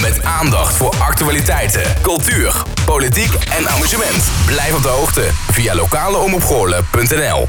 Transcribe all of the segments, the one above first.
Met aandacht voor actualiteiten, cultuur, politiek en amusement. Blijf op de hoogte via lokaleomopgoorlen.nl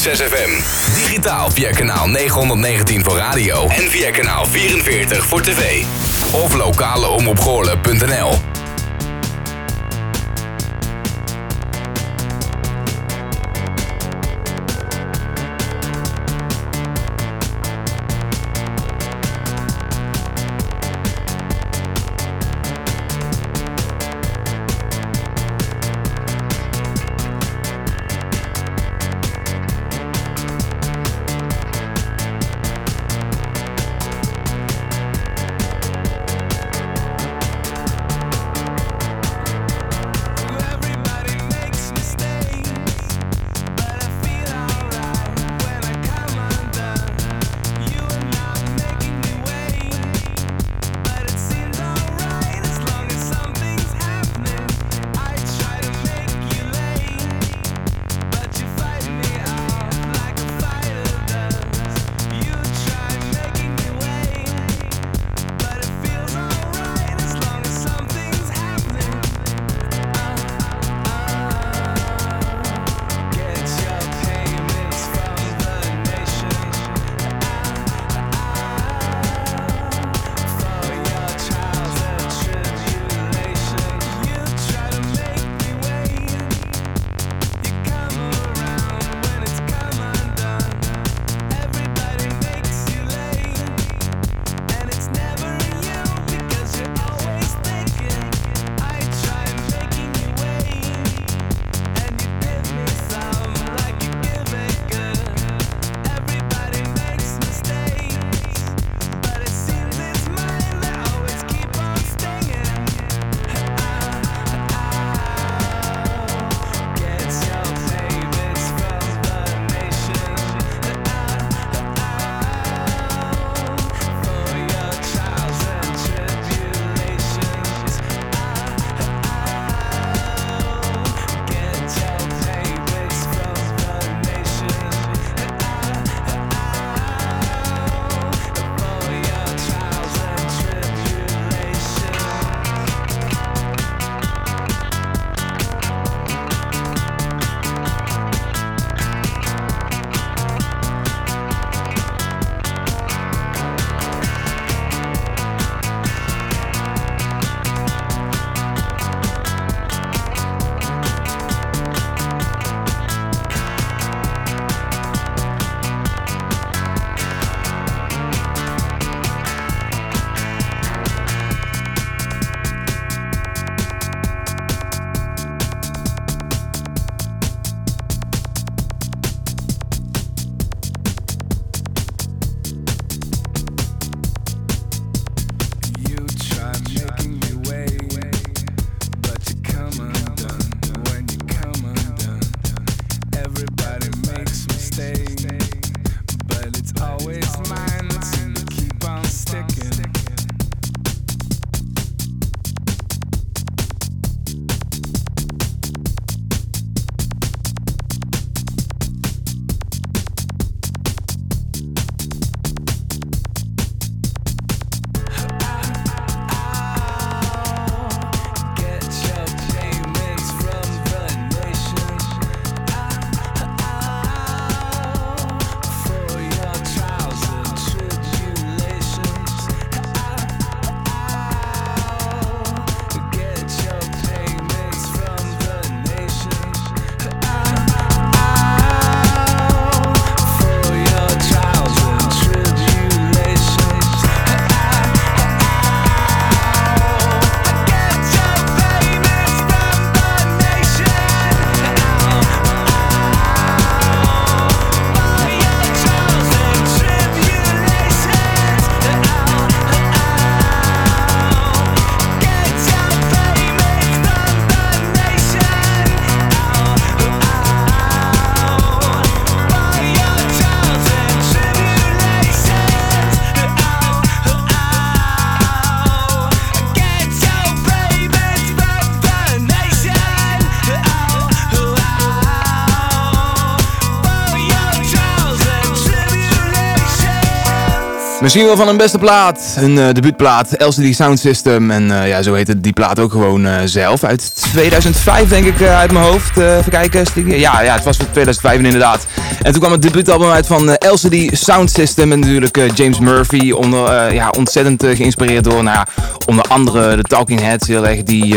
105.6 FM. Digitaal via kanaal 919 voor radio en via kanaal 44 voor tv. Of lokaleomroepgoorlen.nl Misschien wel van een beste plaat, een uh, debuutplaat, LCD Sound System. En uh, ja, zo heette die plaat ook gewoon uh, zelf. Uit 2005 denk ik uit mijn hoofd. even kijken. Ja, ja, het was 2005 inderdaad. En toen kwam het debuutalbum uit van LCD Sound System. En natuurlijk James Murphy, onder, ja, ontzettend geïnspireerd door, nou onder andere de Talking Heads heel erg. Die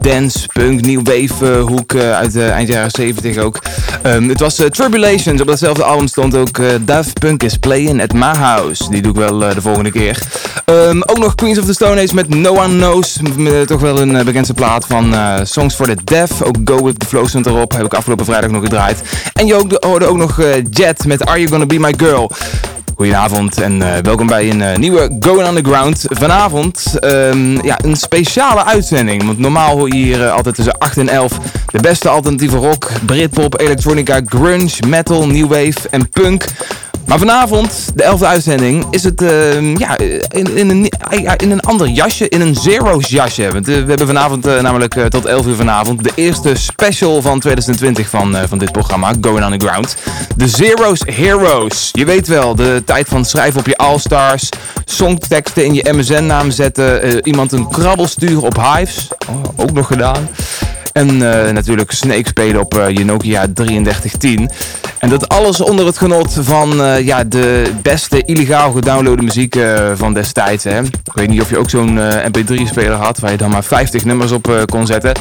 dance, punk, new wave hoek uit eind jaren 70 ook. Um, het was Tribulations, op datzelfde album stond ook Daft Punk is Playing at My House die doe ik wel uh, de volgende keer. Um, ook nog Queens of the Stone Age met No One Knows. toch wel een uh, bekendste plaat van uh, Songs for the Deaf. Ook Go With The Flow stond erop. Heb ik afgelopen vrijdag nog gedraaid. En je hoorde ook nog Jet met Are You Gonna Be My Girl. Goedenavond en uh, welkom bij een uh, nieuwe Going Underground. Vanavond um, ja, een speciale uitzending. Want normaal hoor je hier uh, altijd tussen 8 en 11 de beste alternatieve rock, Britpop, elektronica, grunge, metal, new wave en punk. Maar vanavond, de 11e uitzending, is het uh, ja, in, in, een, in een ander jasje, in een Zero's jasje. Want, we hebben vanavond, namelijk tot 11 uur vanavond, de eerste special van 2020 van, van dit programma, Going Underground. De Zero's Heroes. Je weet wel, de tijd van schrijven op je All-Stars, songteksten in je MSN-naam zetten, iemand een krabbel sturen op Hives. Oh, ook nog gedaan. En natuurlijk Snake spelen op je Nokia 3310. En dat alles onder het genot van uh, ja, de beste illegaal gedownloade muziek uh, van destijds. Hè. Ik weet niet of je ook zo'n uh, mp3-speler had waar je dan maar 50 nummers op kon zetten.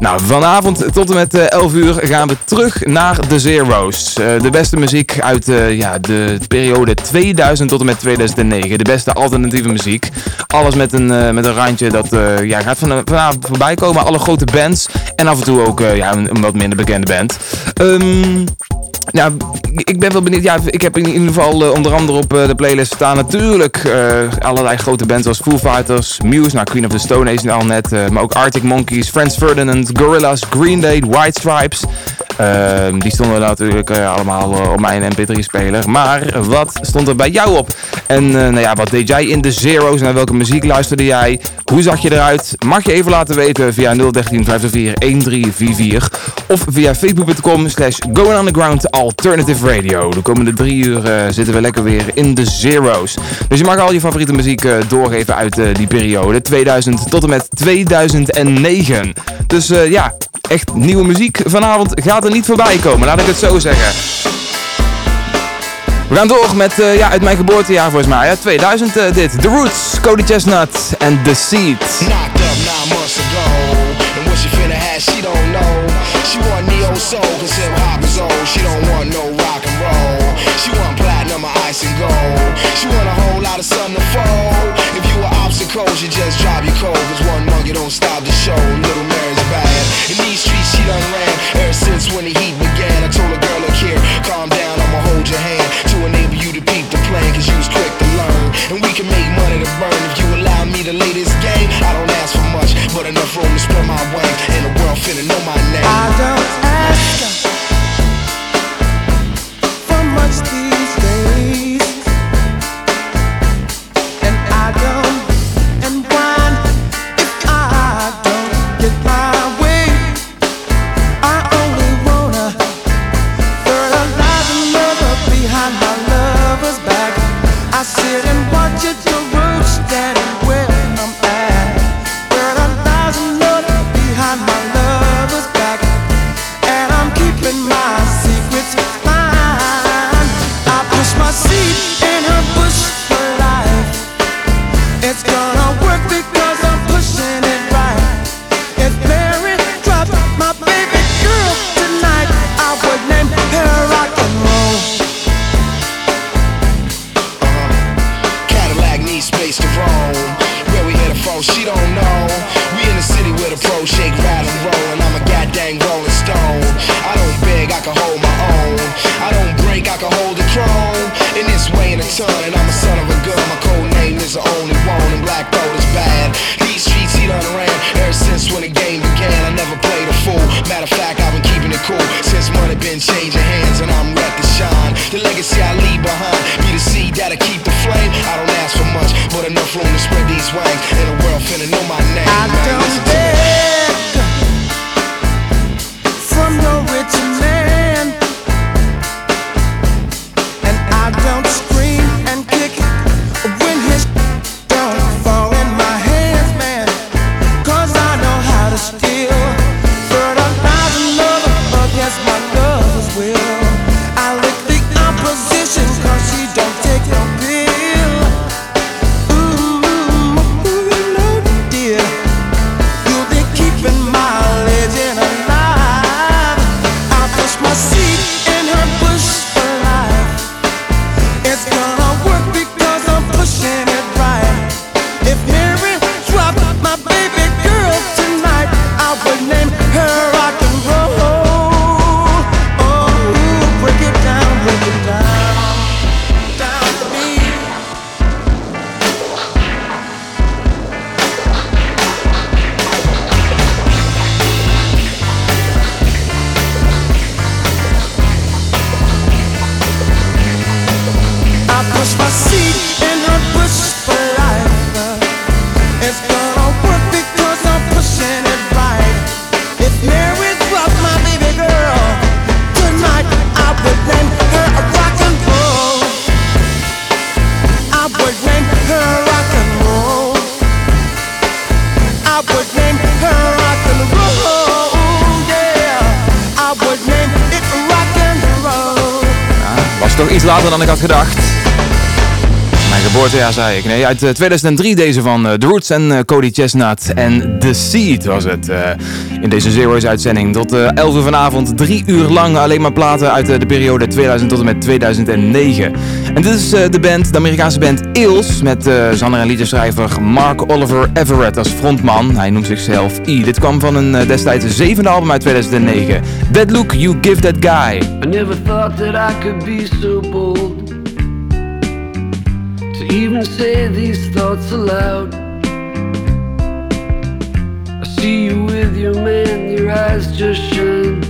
Nou, vanavond tot en met 11 uur gaan we terug naar de Zero's. de beste muziek uit ja, de periode 2000 tot en met 2009. De beste alternatieve muziek. Alles met een, met een randje dat ja, gaat van, vanavond voorbij komen. Alle grote bands en af en toe ook ja, een, wat minder bekende band. Nou, ik ben wel benieuwd. Ja, ik heb in ieder geval uh, onder andere op uh, de playlist staan natuurlijk allerlei grote bands zoals Foo Fighters, Muse, nou Queen of the Stone Age al net, maar ook Arctic Monkeys, Franz Ferdinand, Gorillaz, Green Day, White Stripes. Ehm, die stonden natuurlijk allemaal op mijn mp3-speler. Maar wat stond er bij jou op? En nou ja, wat deed jij in de Zero's? Naar welke muziek luisterde jij? Hoe zag je eruit? Mag je even laten weten via 013 504 1344 of via facebook.com slash underground Alternative Radio. De komende drie uur uh, zitten we lekker weer in de zero's. Dus je mag al je favoriete muziek uh, doorgeven uit uh, die periode. 2000 tot en met 2009. Dus ja, echt nieuwe muziek vanavond gaat er niet voorbij komen. Laat ik het zo zeggen. We gaan door met, ja, uit mijn geboortejaar volgens mij, ja, 2000 dit. The Roots, Cody Chestnut en The Seed. She she don't know. She want neo soul, cause hip hop is old. She don't want no rock and roll. She want platinum or ice and gold. She want a whole lot of sun to fold. If you were obstacles, you just drop your cold. Cause one monkey don't stop the show. Little Mary's bad. In these streets, she done ran ever since when the heat began. I told a girl, look here, calm down, I'ma hold your hand to enable you to peep the plan. Cause you was quick to learn. And we can make money to burn but enough room to spread my the world finna know my name. I don't ask for much dan ik had gedacht. Mijn geboortejaar zei ik. Nee, uit 2003 eh, deze van uh, The Roots en uh, Cody Chestnut. En The Seed was het. In deze Zero's uitzending. Tot 11 uur vanavond. Drie uur lang alleen maar platen uit de periode 2000 tot en met 2009. En dit is de band, de Amerikaanse band Eels. Met zanger en liedjeschrijver Mark Oliver Everett als frontman. Hij noemt zichzelf E. Dit kwam van een destijds zevende album uit 2009. That Look You Give That Guy. I never thought that I could be so bold. Even say these thoughts aloud. I see you with your man, your eyes just shine.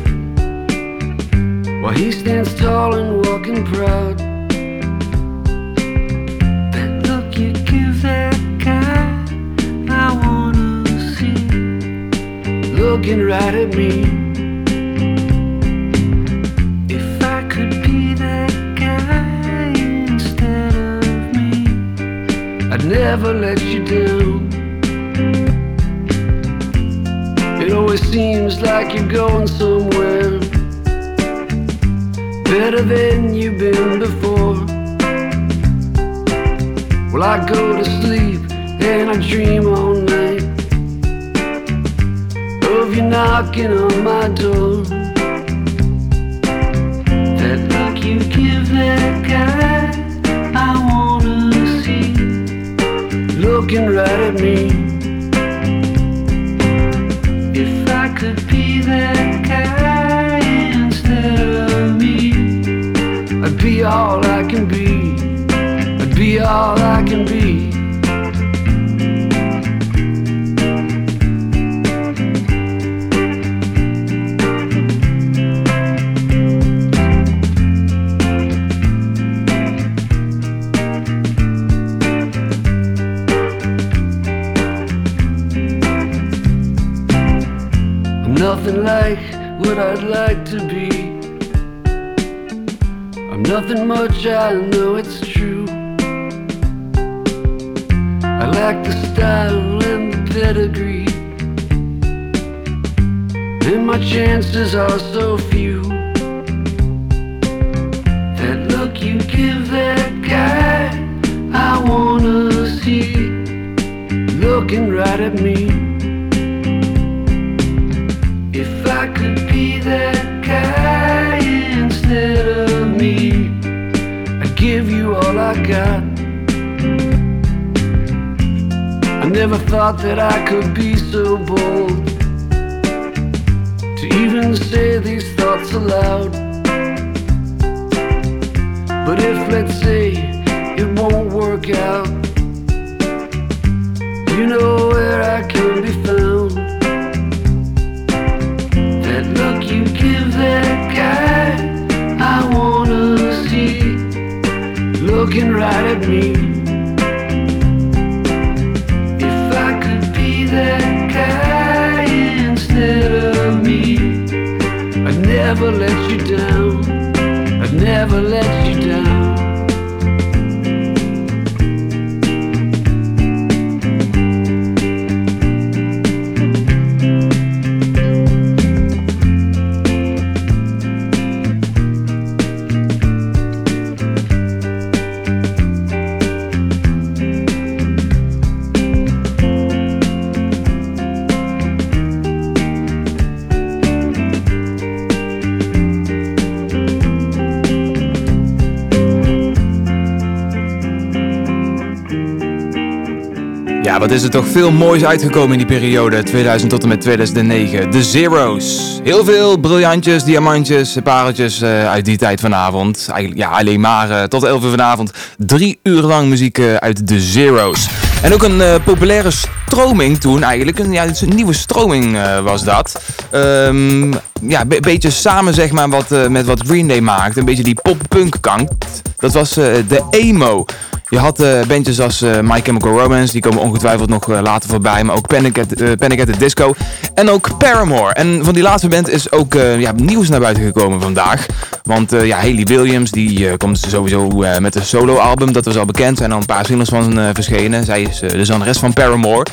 While he stands tall and walking proud. That look you give that guy, I wanna see. Looking right at me. Never let you down. It always seems like you're going somewhere better than you've been before. Well, I go to sleep and I dream all night of you knocking on my door. That look you give that guy. Looking right at me. If I could be that guy instead of me, I'd be all I can be. I'd be all I can nothing like what I'd like to be. I'm nothing much, I know it's true. I lack the style and the pedigree. And my chances are so few. That look you give that guy, I wanna see. Looking right at me. That guy instead of me. I'd give you all I got. I never thought that I could be so bold to even say these thoughts aloud. But if, let's say, it won't work out, you know where I can be found. Looking right at me. If I could be that guy instead of me, I'd never let you down. I'd never let you down. Is er toch veel moois uitgekomen in die periode 2000 tot en met 2009. De Zero's. Heel veel briljantjes, diamantjes, pareltjes uh, uit die tijd vanavond. Ja, alleen maar uh, tot 11 uur vanavond. Drie uur lang muziek uh, uit de Zero's. En ook een populaire stroming toen eigenlijk. Een, ja, een nieuwe stroming was dat. Um, ja, een beetje samen zeg maar wat, met wat Green Day maakte. Een beetje die pop-punk kant. Dat was de emo. Je had uh, bandjes als uh, My Chemical Romance, die komen ongetwijfeld nog uh, later voorbij. Maar ook Panic at, Panic at the Disco. En ook Paramore. En van die laatste band is ook ja, nieuws naar buiten gekomen vandaag. Want ja, Hayley Williams, die komt sowieso met een solo-album. Dat was al bekend. Er zijn al een paar singles van verschenen. Zij is de zangeres van Paramore.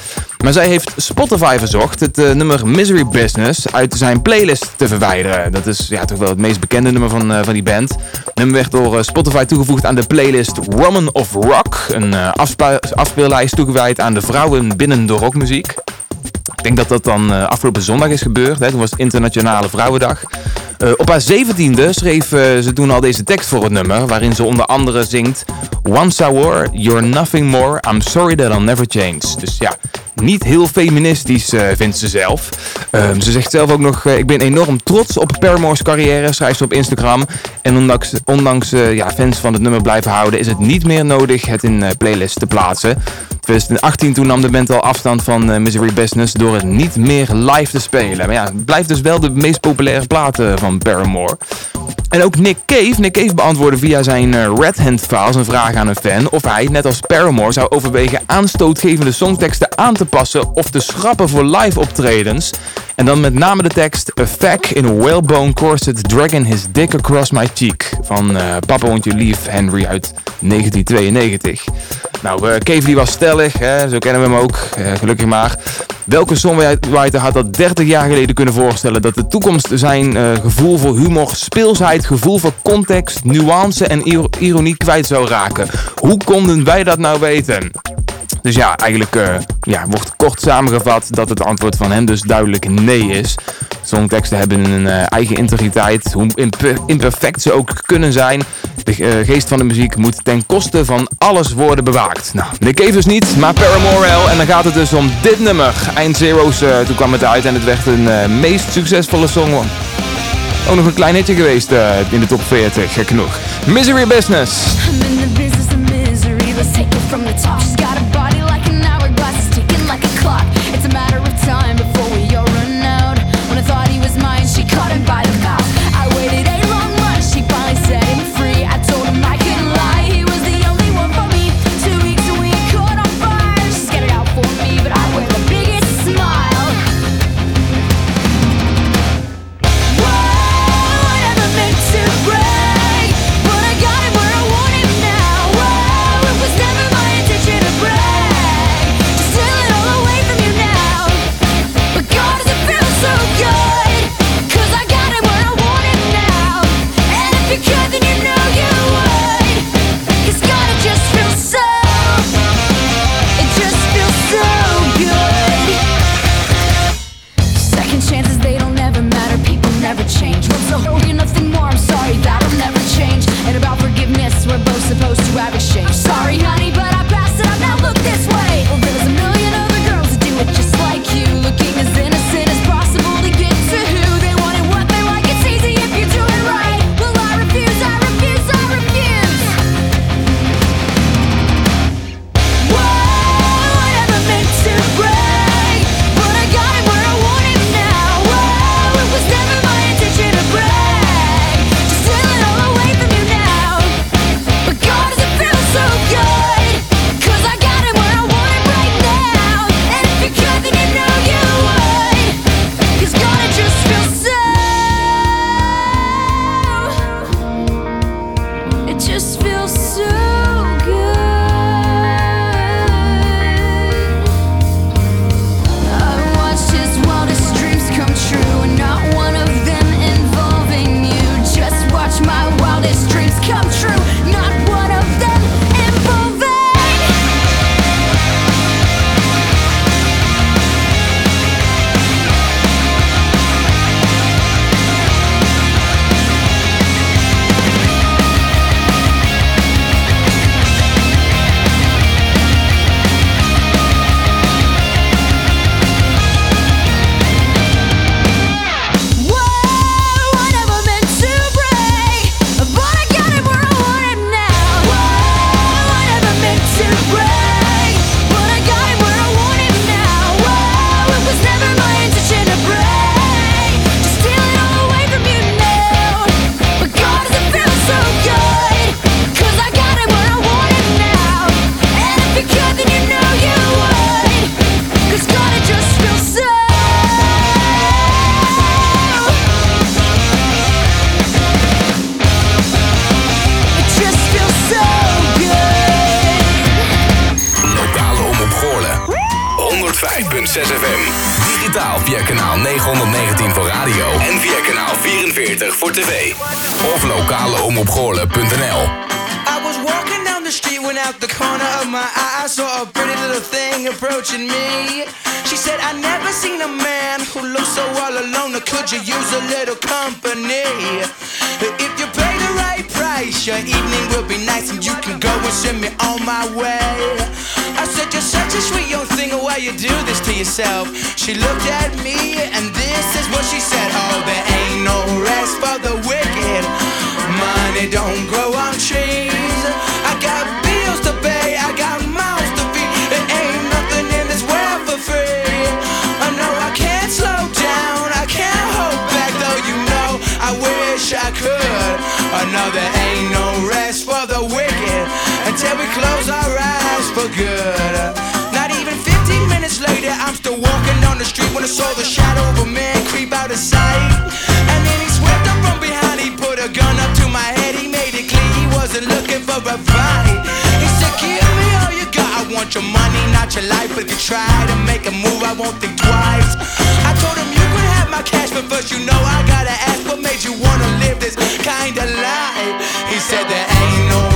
Maar zij heeft Spotify verzocht het nummer Misery Business uit zijn playlist te verwijderen. Dat is ja, toch wel het meest bekende nummer van, van die band. Het nummer werd door Spotify toegevoegd aan de playlist Woman of Rock. Een uh, afspeellijst toegewijd aan de vrouwen binnen de rockmuziek. Ik denk dat dat dan uh, afgelopen zondag is gebeurd. Hè. Toen was Internationale Vrouwendag. Uh, op haar zeventiende schreef ze toen al deze tekst voor het nummer. Waarin ze onder andere zingt... Once I were, you're nothing more. I'm sorry that I'll never change. Dus ja, niet heel feministisch, uh, vindt ze zelf. Um, ze zegt zelf ook nog, ik ben enorm trots op Paramore's carrière, schrijft ze op Instagram. En ondanks, ondanks ja, fans van het nummer blijven houden, is het niet meer nodig het in playlists te plaatsen. 2018 toen nam de band al afstand van Misery Business door het niet meer live te spelen. Maar ja, het blijft dus wel de meest populaire platen van Paramore. En ook Nick Cave. Nick Cave beantwoordde via zijn Red Hand Files een vraag aan een fan of hij, net als Paramore, zou overwegen aanstootgevende songteksten aan te passen of te schrappen voor live optredens. En dan met name de tekst A Fack in a whalebone corset dragging his dick across my cheek van uh, Papa Won't You Leave Henry uit 1992. Nou, uh, Cave was stellig, hè, zo kennen we hem ook, uh, gelukkig maar. Welke songwriter had dat 30 jaar geleden kunnen voorstellen dat de toekomst zijn gevoel voor humor, speelsheid, gevoel voor context, nuance en ironie kwijt zou raken? Hoe konden wij dat nou weten? Dus ja, eigenlijk uh, ja, wordt kort samengevat dat het antwoord van hem dus duidelijk nee is. Songteksten hebben een uh, eigen integriteit, hoe imperfect ze ook kunnen zijn. De uh, geest van de muziek moet ten koste van alles worden bewaakt. Nou, Nick Cave dus niet, maar Paramore wel. En dan gaat het dus om dit nummer. Eind Zero's, toen kwam het uit en het werd een meest succesvolle song. Ook nog een klein hitje geweest in de top 40, gek genoeg. Misery Business. I'm walking down the street when I saw the shadow of a man creep out of sight. And then he swept up from behind, he put a gun up to my head, he made it clear he wasn't looking for a fight. He said, Give me all you got, I want your money, not your life. If you try to make a move, I won't think twice. I told him you could have my cash, but first you know I gotta ask what made you wanna live this kind of life. He said, There ain't no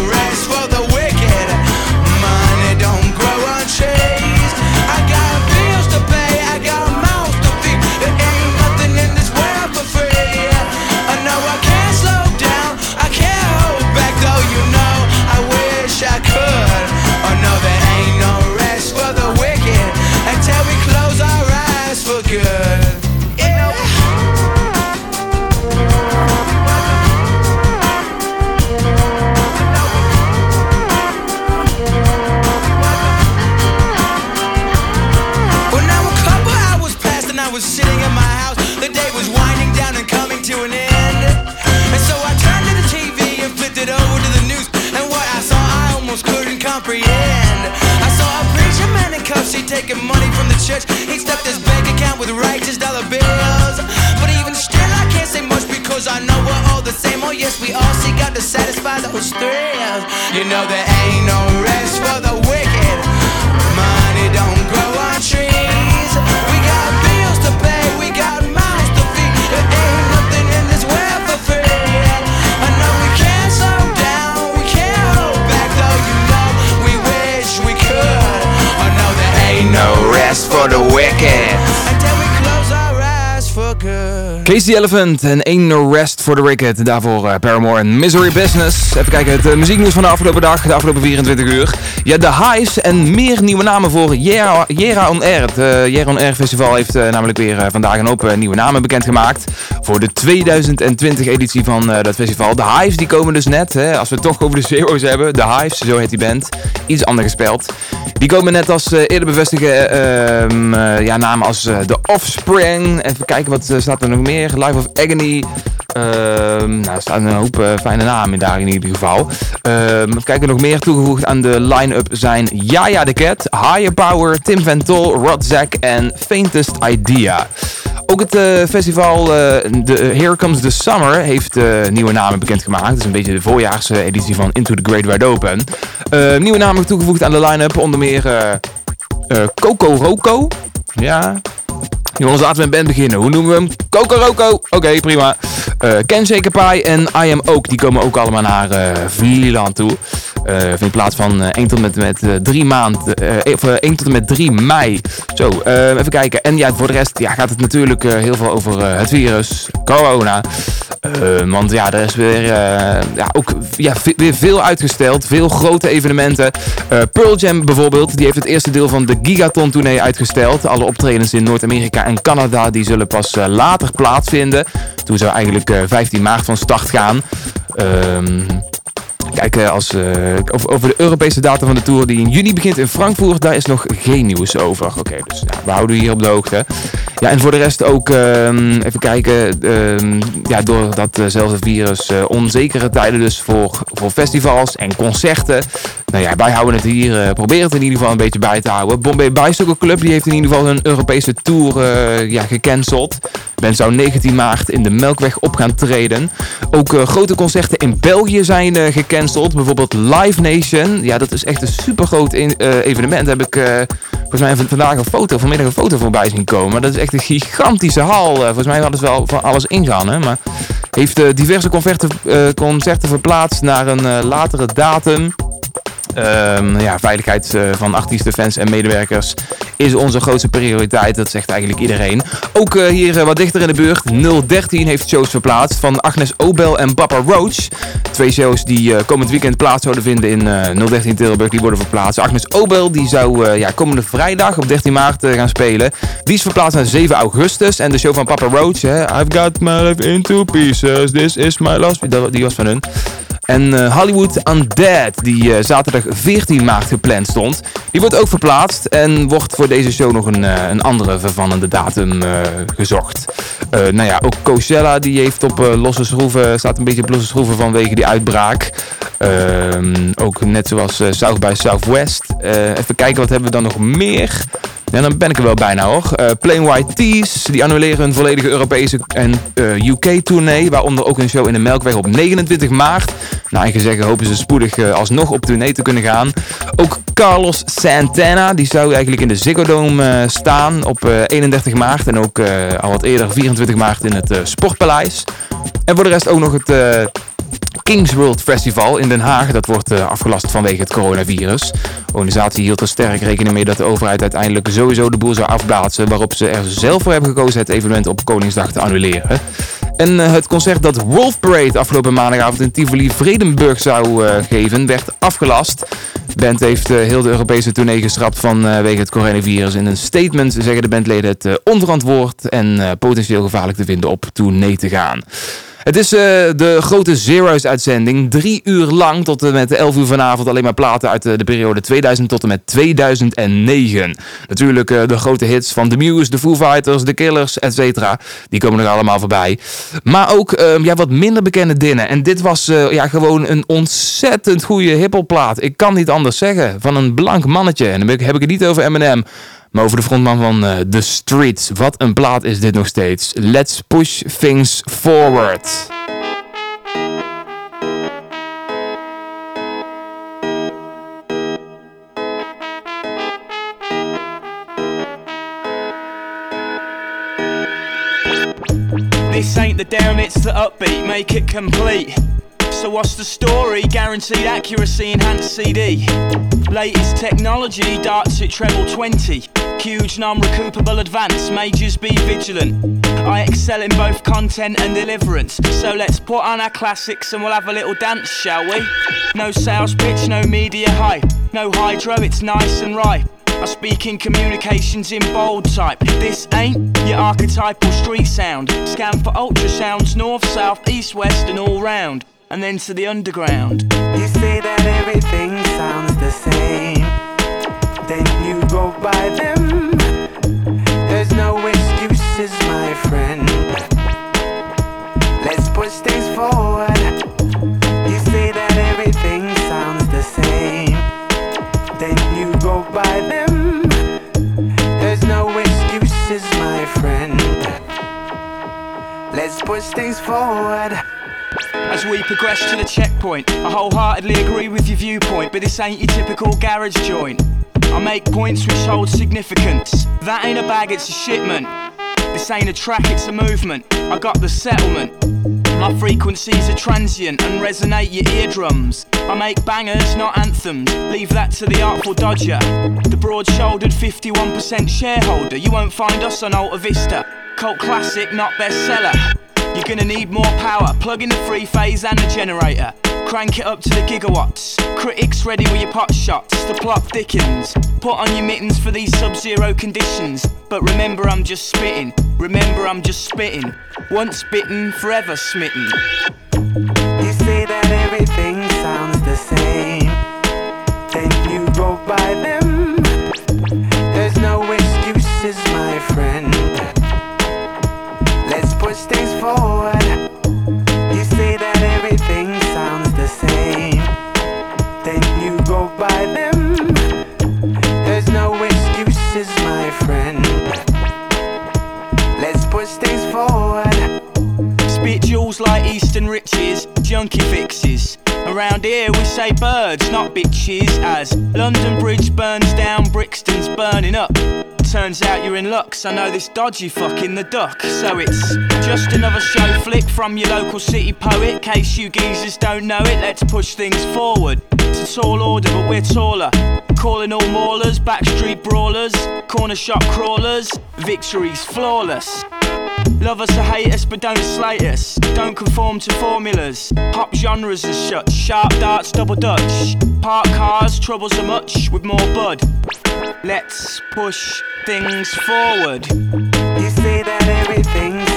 man in cuffs, he taking money from the church. He stuffed his bank account with righteous dollar bills. But even still, I can't say much because I know we're all the same. Oh, yes, we all seek out to satisfy those thrills. You know, there ain't no rest for the for the. Casey Elephant en Ain't Rest for the Wicked. Daarvoor eh, Paramore en Misery Business. Even kijken, het eh, muzieknieuws van de afgelopen dag, de afgelopen 24 uur. Ja, de Hives en meer nieuwe namen voor Jera, Jera On Air. Het eh, Jera On Air Festival heeft namelijk weer vandaag een hoop nieuwe namen bekendgemaakt. Voor de 2020 editie van eh, dat festival. De Hives die komen dus net, hè, als we het toch over de Zero's hebben. De Hives, zo heet die band. Iets anders gespeld. Die komen net als eh, eerder bevestigen ehm, eh, ja, namen als The Offspring. Even kijken, wat staat er nog meer? Life of Agony. Ehm, nou, er staan een hoop eh, fijne namen daar in ieder geval. Ehm, kijken, nog meer toegevoegd aan de line-up zijn Yaya the Cat, Higher Power, Tim Van Tol, Rod Zack en Faintest Idea. Ook het eh, festival eh, de Here Comes the Summer heeft nieuwe namen bekendgemaakt. Het is een beetje de voorjaarseditie van Into the Great Wide Open. Eh, nieuwe namen toegevoegd aan de line-up, onder meer Coco Roco. Ja, Jongens, laten we een band beginnen. Hoe noemen we hem? Coco Roco. Oké, prima. Eh Ken Pie en I Am Ook. Die komen ook allemaal naar Vlieland toe. Eh, in plaats van eh, 1 tot met, met eh, 3 maand, of eh, 1 tot en met 3 mei. Zo, even kijken. En ja, voor de rest ja, gaat het natuurlijk heel veel over het virus, corona. Eh, want ja, er is weer, eh, ja, ook ja, weer veel uitgesteld. Veel grote evenementen. Eh, Pearl Jam bijvoorbeeld, die heeft het eerste deel van de Gigaton tournee uitgesteld. Alle optredens in Noord-Amerika en Canada die zullen pas eh, later plaatsvinden. Toen zou eigenlijk eh, 15 maart van start gaan. Ehm Kijk, als, over, de Europese data van de Tour die in juni begint in Frankfurt, daar is nog geen nieuws over. Oké, dus we houden hier op de hoogte. Ja, en voor de rest ook, ehm, even kijken, ehm, ja, door datzelfde virus, uh, onzekere tijden dus voor, voor festivals en concerten. Nou ja, wij houden het hier, uh, proberen het in ieder geval een beetje bij te houden. Bombay Bicycle Club die heeft in ieder geval een Europese tour uh, ja, gecanceld. Ben zou 19 maart in de Melkweg op gaan treden. Ook grote concerten in België zijn gecanceld. Bijvoorbeeld Live Nation. Ja, dat is echt een super groot evenement. Heb ik volgens mij vandaag een foto, vanmiddag een foto voorbij zien komen. Dat is echt een gigantische hal. volgens mij hadden ze wel van alles ingaan. Hè? Maar heeft diverse concerten, concerten verplaatst naar een latere datum. Um, ja, veiligheid uh, van artiesten, fans en medewerkers is onze grootste prioriteit. Dat zegt eigenlijk iedereen. Ook uh, hier uh, wat dichter in de buurt. 013 heeft shows verplaatst van Agnes Obel en Papa Roach. Twee shows die komend weekend plaats zouden vinden in 013 Tilburg. Die worden verplaatst. Agnes Obel die zou ja, komende vrijdag op 13 maart gaan spelen. Die is verplaatst naar 7 augustus. En de show van Papa Roach, hè, I've got my life into pieces. This is my last... Die was van hun. En uh, Hollywood Undead, die uh, zaterdag 14 maart gepland stond, die wordt ook verplaatst en wordt voor deze show nog een, uh, een andere vervangende datum gezocht. nou ja, ook Coachella die heeft op losse schroeven, staat een beetje op losse schroeven vanwege die uitbraak. Ehm, ook net zoals South by Southwest. even kijken, wat hebben we dan nog meer? Ja, dan ben ik er wel bijna hoor. Uh, Plain White die annuleren hun volledige Europese en eh, UK-tournee. Waaronder ook een show in de Melkweg op 29 maart. Naar eigen zeggen hopen ze spoedig uh, alsnog op tournee te kunnen gaan. Ook Carlos Santana, die zou eigenlijk in de Ziggo Dome staan op 31 maart. En ook al wat eerder 24 maart in het Sportpaleis. En voor de rest ook nog het Kings World Festival in Den Haag. Dat wordt uh, afgelast vanwege het coronavirus. De organisatie hield er sterk rekening mee dat de overheid uiteindelijk sowieso de boel zou afblazen. Waarop ze er zelf voor hebben gekozen het evenement op Koningsdag te annuleren. En uh, het concert dat Wolf Parade afgelopen maandagavond in Tivoli Vredenburg zou uh, geven, werd afgelast. De band heeft heel de Europese tournee gestrapt vanwege het coronavirus. In een statement zeggen de bandleden het onverantwoord en potentieel gevaarlijk te vinden op tournee te gaan. Het is uh, de grote Zero's uitzending. Drie uur lang tot en met 11 uur vanavond alleen maar platen uit de, de periode 2000 tot en met 2009. Natuurlijk uh, de grote hits van The Muse, The Foo Fighters, The Killers, etc. Die komen er allemaal voorbij. Maar ook uh, ja, wat minder bekende dingen. En dit was ja, gewoon een ontzettend goede hiphopplaat. Ik kan niet anders zeggen. Van een blank mannetje. En dan heb ik het niet over Eminem. Maar over de frontman van uh, The Streets. Wat een plaat is dit nog steeds. Let's push things forward. This ain't the down, it's the upbeat, make it complete. So what's the story? Guaranteed accuracy, enhanced CD. Latest technology, darts at treble 20. Huge non-recoupable advance, majors be vigilant. I excel in both content and deliverance. So let's put on our classics and we'll have a little dance, shall we? No sales pitch, no media hype. No hydro, it's nice and ripe. I speak in communications in bold type. This ain't your archetypal street sound. Scan for ultrasounds, north, south, east, west, and all round and then to the underground. You say that everything sounds the same, then you go by them. There's no excuses, my friend. Let's push things forward. You say that everything sounds the same, then you go by them. There's no excuses, my friend. Let's push things forward. As we progress to the checkpoint, I wholeheartedly agree with your viewpoint, but this ain't your typical garage joint. I make points which hold significance. That ain't a bag, it's a shipment. This ain't a track, it's a movement. I got the settlement. My frequencies are transient and resonate your eardrums. I make bangers, not anthems. Leave that to the artful dodger. The broad shouldered 51% shareholder. You won't find us on Alta Vista. Cult classic, not bestseller. You're gonna need more power. Plug in the three phase and the generator. Crank it up to the gigawatts. Critics ready with your pot shots. The plot thickens. Put on your mittens for these sub zero conditions. But remember, I'm just spitting. Remember, I'm just spitting. Once bitten, forever smitten. Round here we say birds, not bitches, as London Bridge burns down, Brixton's burning up. Turns out you're in luck, 'cause I know this dodgy fucking the duck. So it's just another show flick from your local city poet. Case you geezers don't know it, let's push things forward. It's a tall order, but we're taller. Calling all maulers, backstreet brawlers, corner shop crawlers. Victory's flawless. Love us or hate us, but don't slate us. Don't conform to formulas. Pop genres as such. Sharp darts, double dutch. Park cars, troubles are much with more bud. Let's push things forward. You say that everything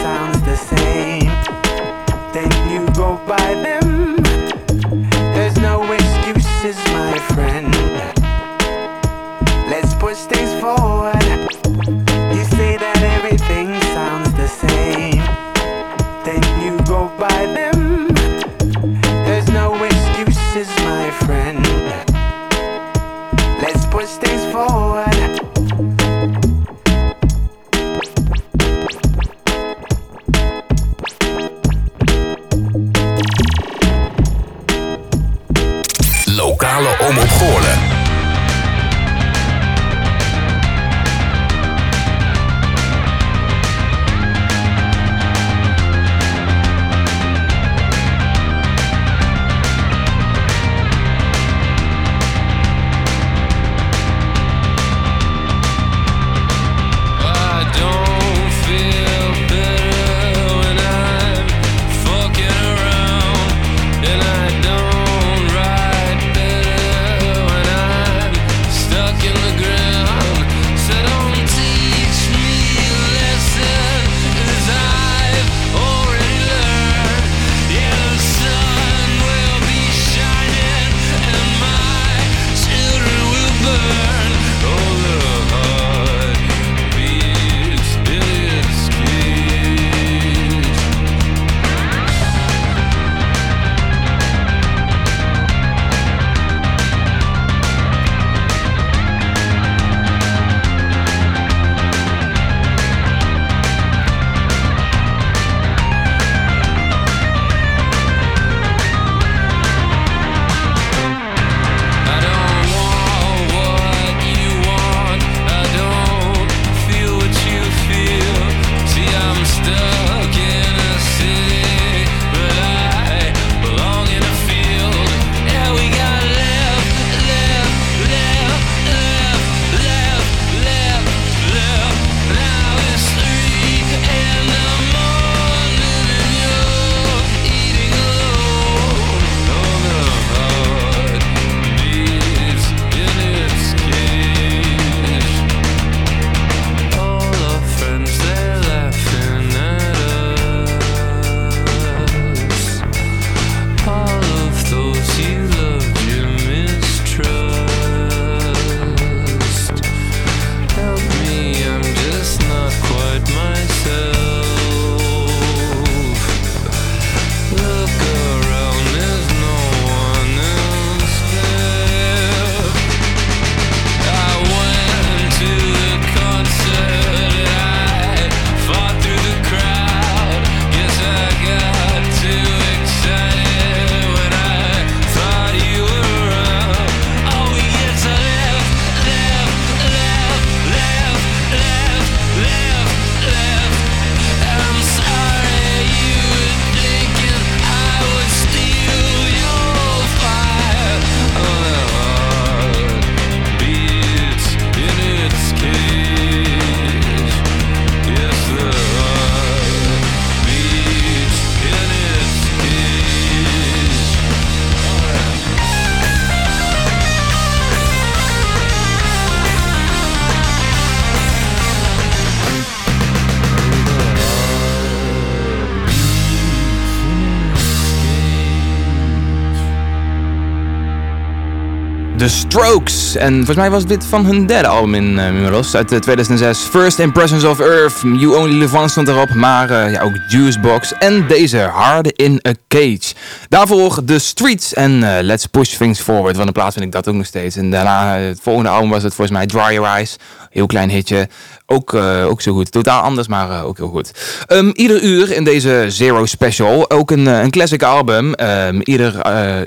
Strokes. En volgens mij was dit van hun derde album in uh, uit 2006. First Impressions of Earth, You Only Live Once stond erop. Maar uh, ja, ook Juicebox en deze Hard in a Cage. Daarvoor The Streets en uh, Let's Push Things Forward. Van de plaats vind ik dat ook nog steeds. En daarna, het volgende album was het volgens mij Dry Your Eyes. Heel klein hitje. Ook, uh, ook zo goed. Totaal anders, maar ook heel goed. Um, ieder uur in deze Zero Special ook een, een classic album. Um, ieder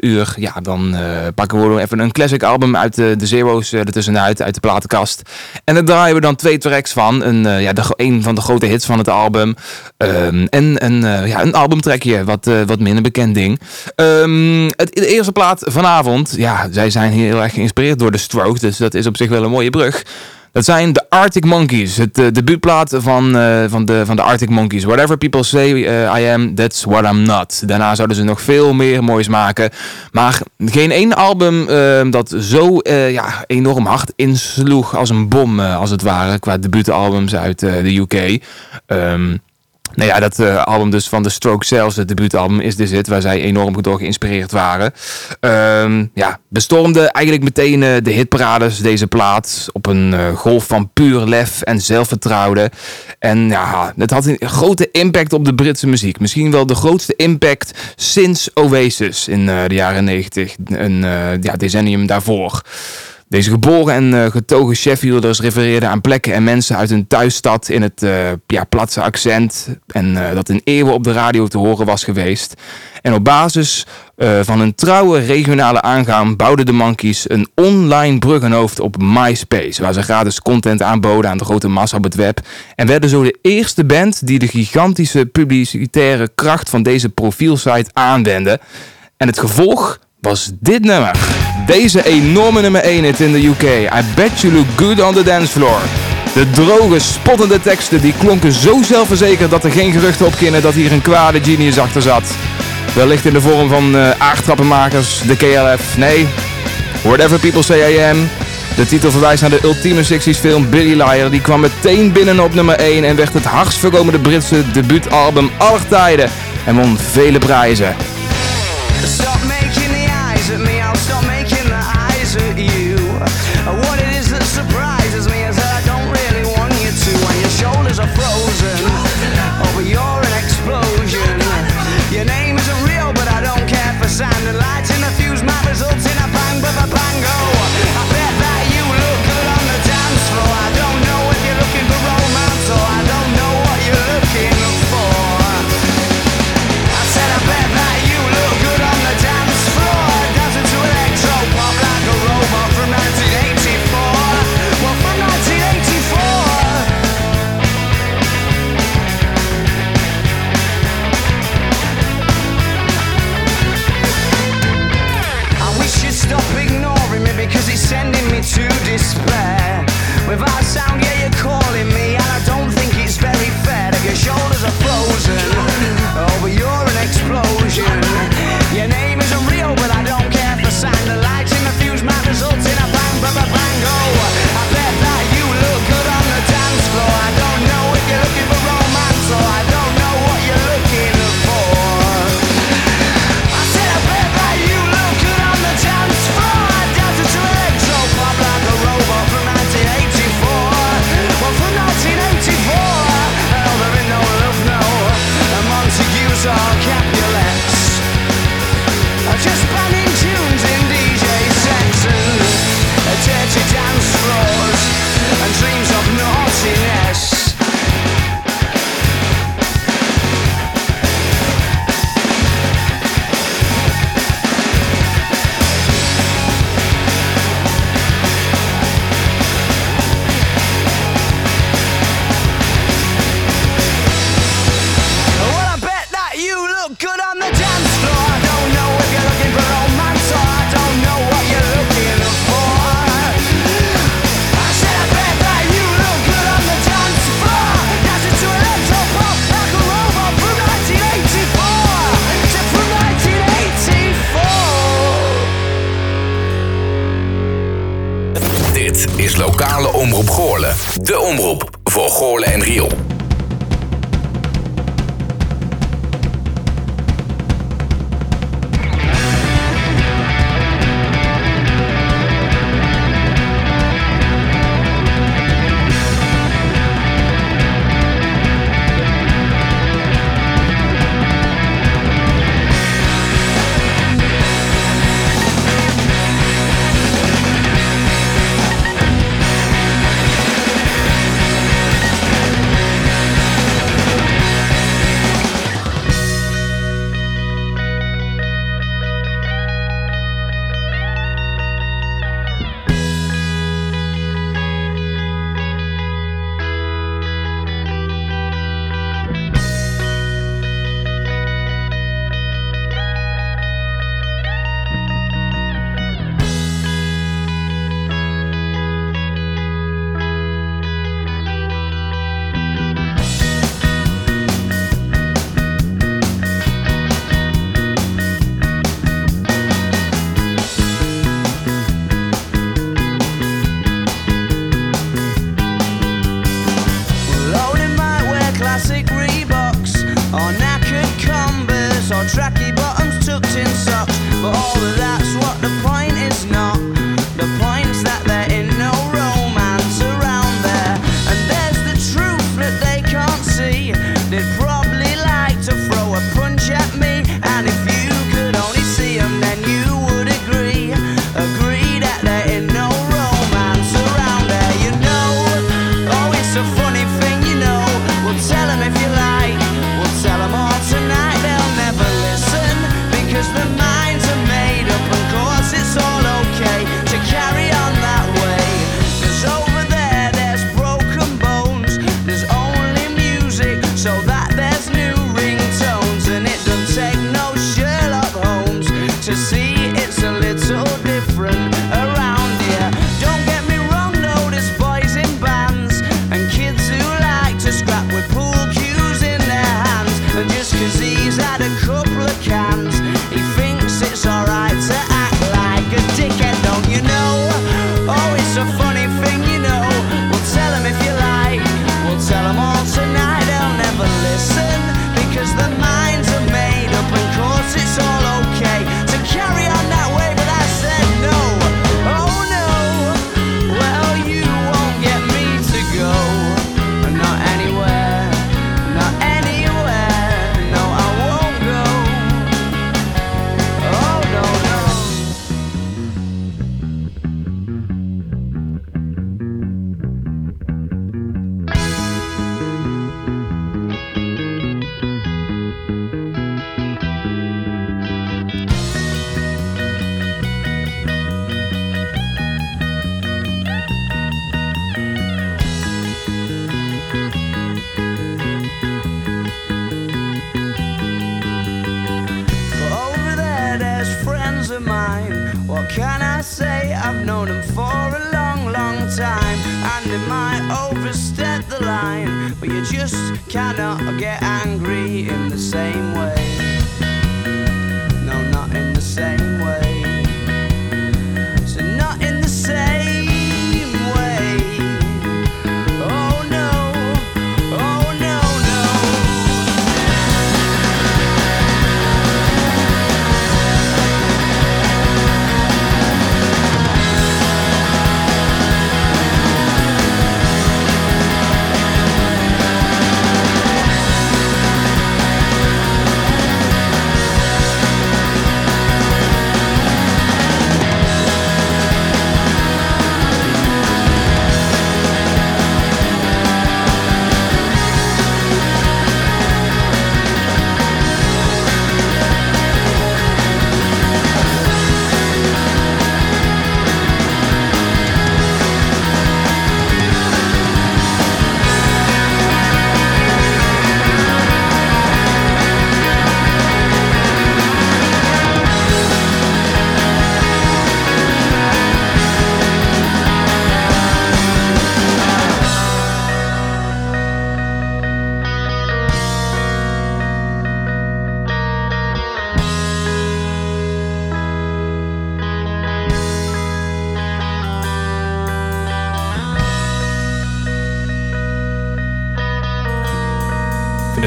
uur, ja, dan pakken we even een classic album uit de, de Zero's ertussenuit, uit de platenkast. En daar draaien we dan twee tracks van. Een, ja, de, een van de grote hits van het album. Um, en een, ja, een albumtrekje, wat, wat minder bekend ding. Het, de eerste plaat vanavond, ja, zij zijn heel erg geïnspireerd door de Strokes. Dus dat is op zich wel een mooie brug. Dat zijn de Arctic Monkeys. Het uh, debuutplaat van, uh, van, de, van de Arctic Monkeys. Whatever people say uh, I am, that's what I'm not. Daarna zouden ze nog veel meer moois maken. Maar geen één album dat zo ja, enorm hard insloeg als een bom, als het ware. Qua debuutalbums uit de UK. Um, nou ja, dat uh, album dus van The Strokes zelfs, het debuutalbum, is This It, waar zij enorm door geïnspireerd waren. Um, ja, bestormde eigenlijk meteen uh, de hitparades, deze plaat, op een uh, golf van puur lef en zelfvertrouwen. En ja, het had een grote impact op de Britse muziek. Misschien wel de grootste impact sinds Oasis in de jaren 90, een ja, decennium daarvoor. Deze geboren en uh, getogen Sheffielders refereerden aan plekken en mensen uit hun thuisstad in het uh, ja, platse accent. En uh, dat in eeuwen op de radio te horen was geweest. En op basis van een trouwe regionale aangaan bouwden de Monkeys een online bruggenhoofd op MySpace. Waar ze gratis content aanboden aan de grote massa op het web. En werden zo de eerste band die de gigantische publicitaire kracht van deze profielsite aanwendde. En het gevolg was dit nummer. Deze enorme nummer 1 hit in de UK. I bet you look good on the dance floor. De droge, spottende teksten die klonken zo zelfverzekerd dat er geen geruchten op kunnen dat hier een kwade genius achter zat. Wellicht in de vorm van uh, aardtrappenmakers, de KLF. Nee, whatever people say I am. De titel verwijst naar de ultieme 60s film Billy Liar. Die kwam meteen binnen op nummer 1 en werd het hardst verkomende Britse debuutalbum aller tijden. En won vele prijzen. Omroep Goorle. De omroep voor Goorle en Riel.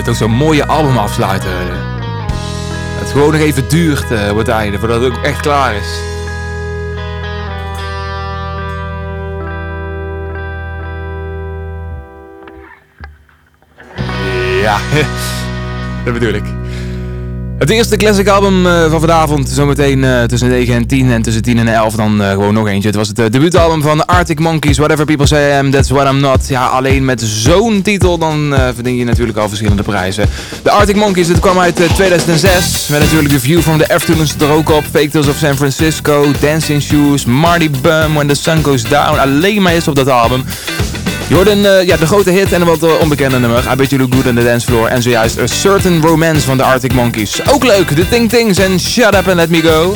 Ook zo'n mooie album afsluiten. Het gewoon nog even duurt eh, op het einde, voordat het ook echt klaar is. Ja, dat bedoel ik. Het eerste classic album eh, van vanavond, zometeen eh, tussen 9 en 10 en tussen 10 en 11 dan eh, gewoon nog eentje. Het was het debuutalbum van Arctic Monkeys, Whatever People Say I Am, That's What I'm Not. Ja, alleen met zo'n titel dan verdien je natuurlijk al verschillende prijzen. De Arctic Monkeys, dit kwam uit eh, 2006, met natuurlijk de View from the Afternoons er ook op, Fake Tales of San Francisco, Dancing Shoes, Marty Bum, When the Sun Goes Down, alleen maar is op dat album. Een, eh, ja, de grote hit en een wat eh, onbekende nummer. I Bet You Look Good on the Dance Floor. En zojuist A Certain Romance van de Arctic Monkeys. Ook leuk, de Ting Tings en Shut Up and Let Me Go.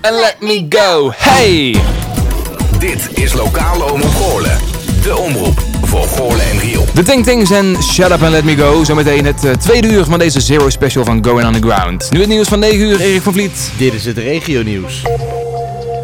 And let me go. Hey! Dit is Lokale Omroep Goorlen. De omroep voor Goorlen en Riel. De Ting Tings en Shut Up and Let Me Go. Zometeen het eh, tweede uur van deze Zero Special van Going Underground. Nu het nieuws van 9 uur, Erik van Vliet. Dit is het regionieuws.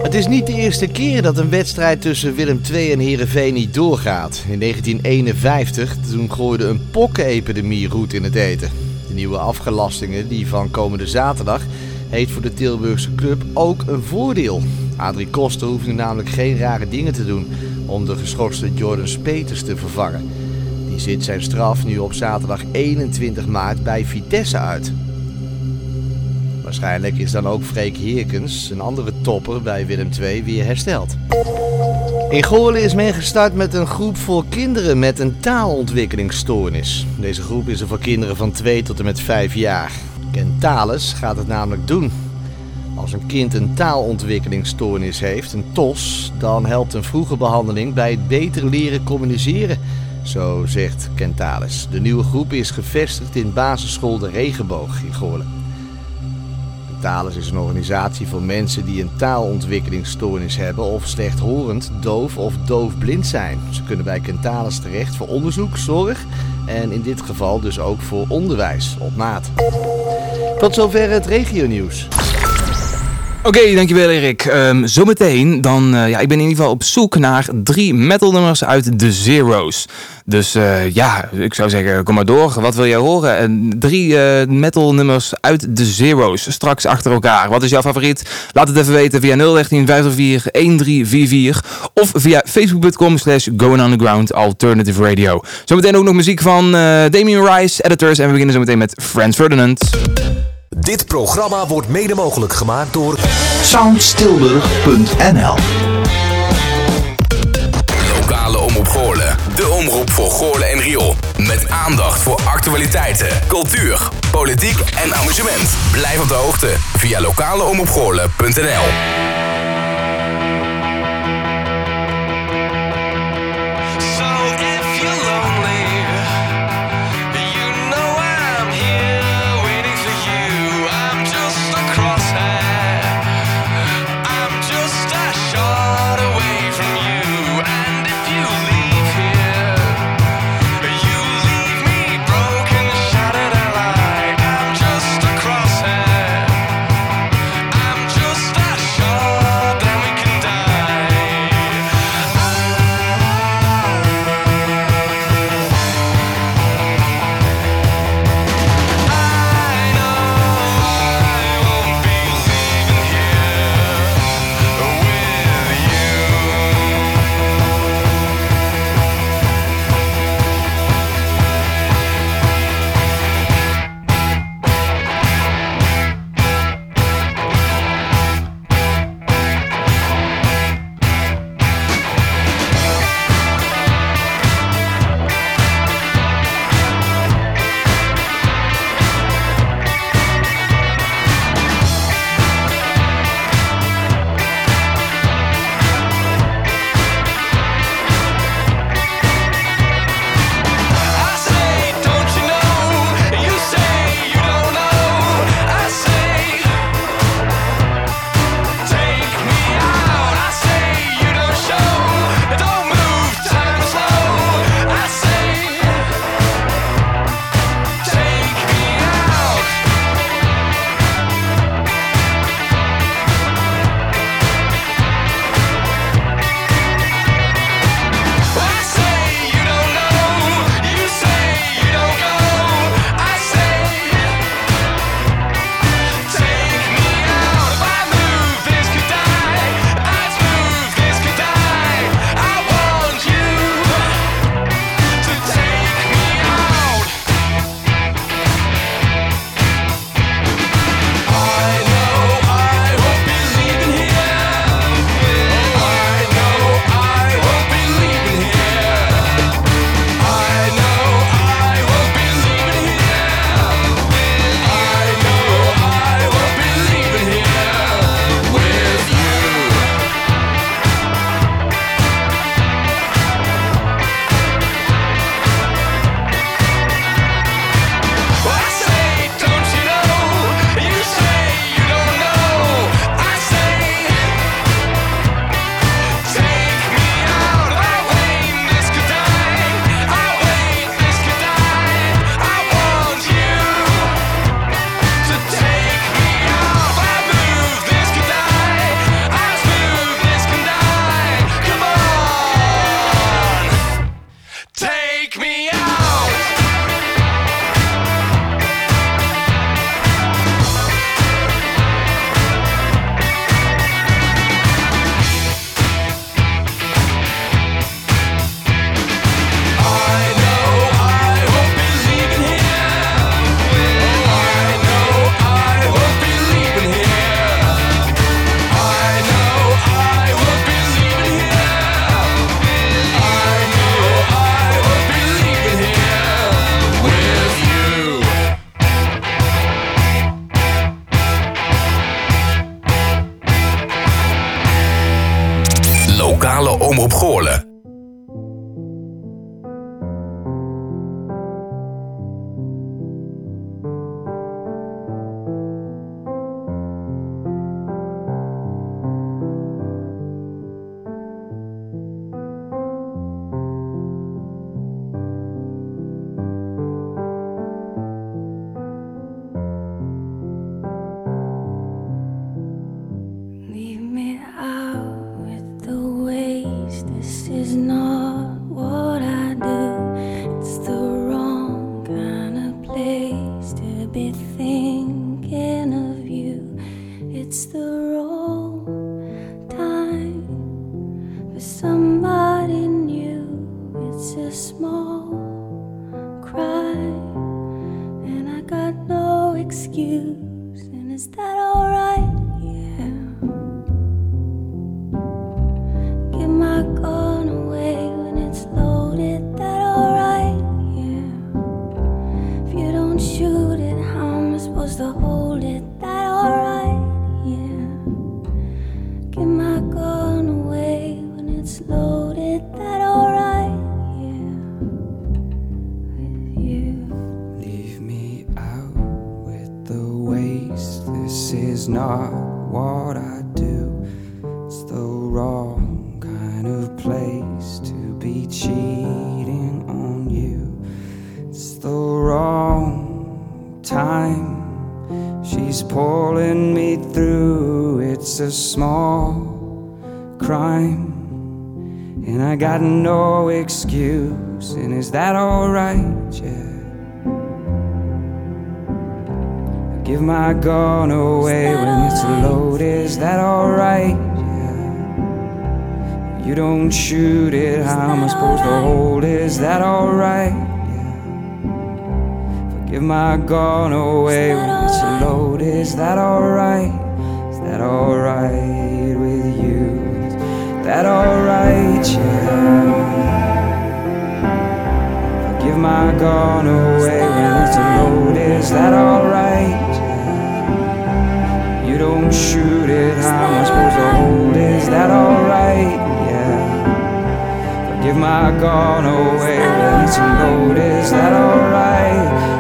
Het is niet de eerste keer dat een wedstrijd tussen Willem II en Heerenveen niet doorgaat. In 1951 toen gooide een pokkenepidemie roet in het eten. De nieuwe afgelastingen, die van komende zaterdag, heeft voor de Tilburgse club ook een voordeel. Adrie Koster hoeft nu namelijk geen rare dingen te doen om de geschorste Jordan Speters te vervangen. Die zit zijn straf nu op zaterdag 21 maart bij Vitesse uit. Waarschijnlijk is dan ook Freek Heerkens, een andere topper bij Willem II, weer hersteld. In Goorlen is men gestart met een groep voor kinderen met een taalontwikkelingsstoornis. Deze groep is er voor kinderen van 2 tot en met 5 jaar. Ken Thales gaat het namelijk doen. Als een kind een taalontwikkelingsstoornis heeft, een TOS, dan helpt een vroege behandeling bij het beter leren communiceren. Zo zegt Kentalis. De nieuwe groep is gevestigd in basisschool De Regenboog in Goorlen. Kentalis is een organisatie voor mensen die een taalontwikkelingsstoornis hebben of slechthorend, doof of doofblind zijn. Ze kunnen bij Kentalis terecht voor onderzoek, zorg en in dit geval dus ook voor onderwijs op maat. Tot zover het regionieuws. Oké, dankjewel Erik. Ehm, zometeen dan, eh, ja, ik ben in ieder geval op zoek naar drie metalnummers uit de Zero's. Dus eh, ja, ik zou zeggen, kom maar door. Wat wil jij horen? En drie eh metalnummers uit de Zero's, straks achter elkaar. Wat is jouw favoriet? Laat het even weten via 013 504 1344 of via facebook.com slash going underground alternative radio. Zometeen ook nog muziek van eh Damien Rice, editors. En we beginnen zometeen met Frans Ferdinand. Dit programma wordt mede mogelijk gemaakt door soundstilburg.nl Lokale omroep Goorlen. De omroep voor Goorlen en Riool. Met aandacht voor actualiteiten, cultuur, politiek en amusement. Blijf op de hoogte via lokaleomroepgoorlen.nl not what I do. It's the wrong kind of place to be cheating on you. It's the wrong time. She's pulling me through. It's a small crime. And I got no excuse. And is that alright? Yeah. Give my gun away when it's loaded. Is that alright? Yeah. You don't shoot it. How am I supposed to hold it? Is that alright? Yeah. Give my gun away when it's loaded. Is that alright? Is that alright with you? Is that alright? Yeah. Give my gun away when it's loaded. Is that alright? You don't shoot it. How am I supposed to hold? Is that alright? Yeah. Give my gun away when it's that alright? Is that alright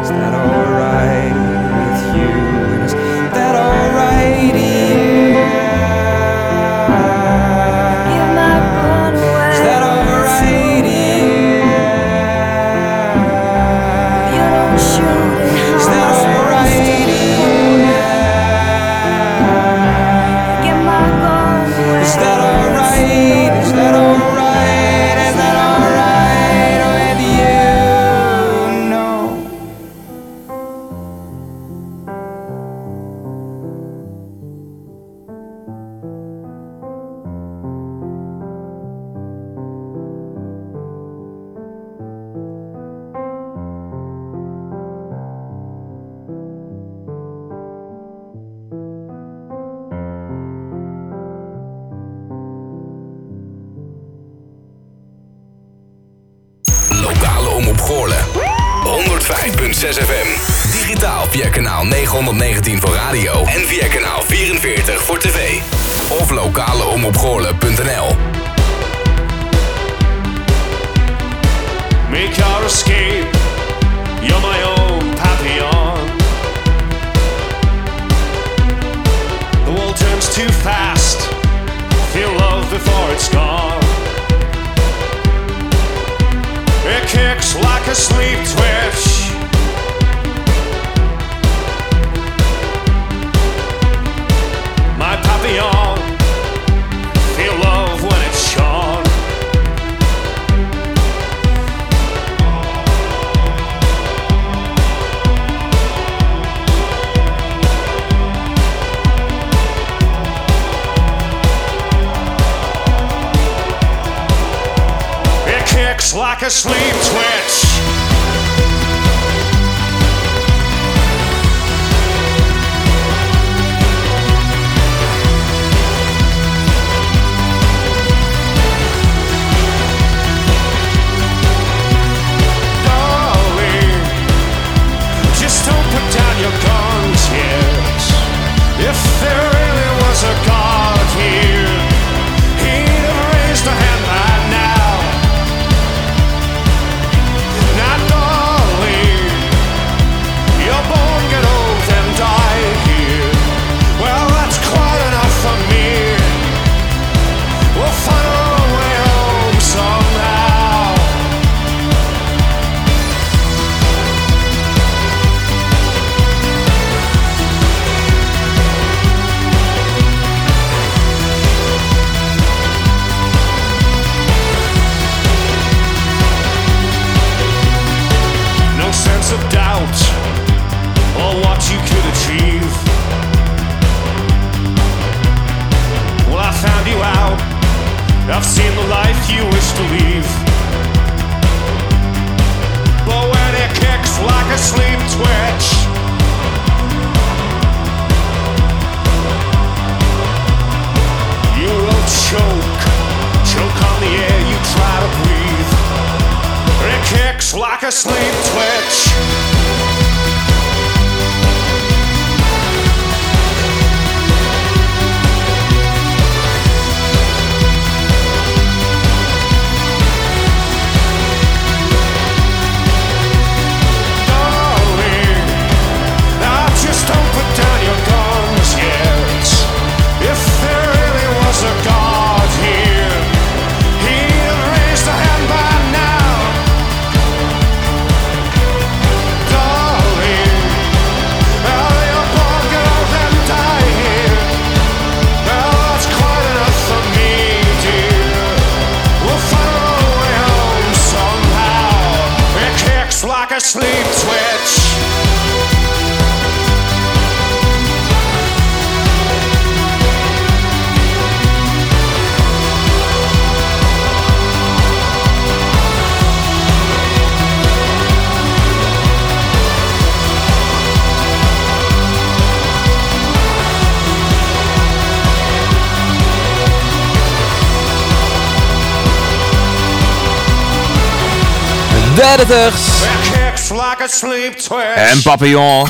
En Papillon.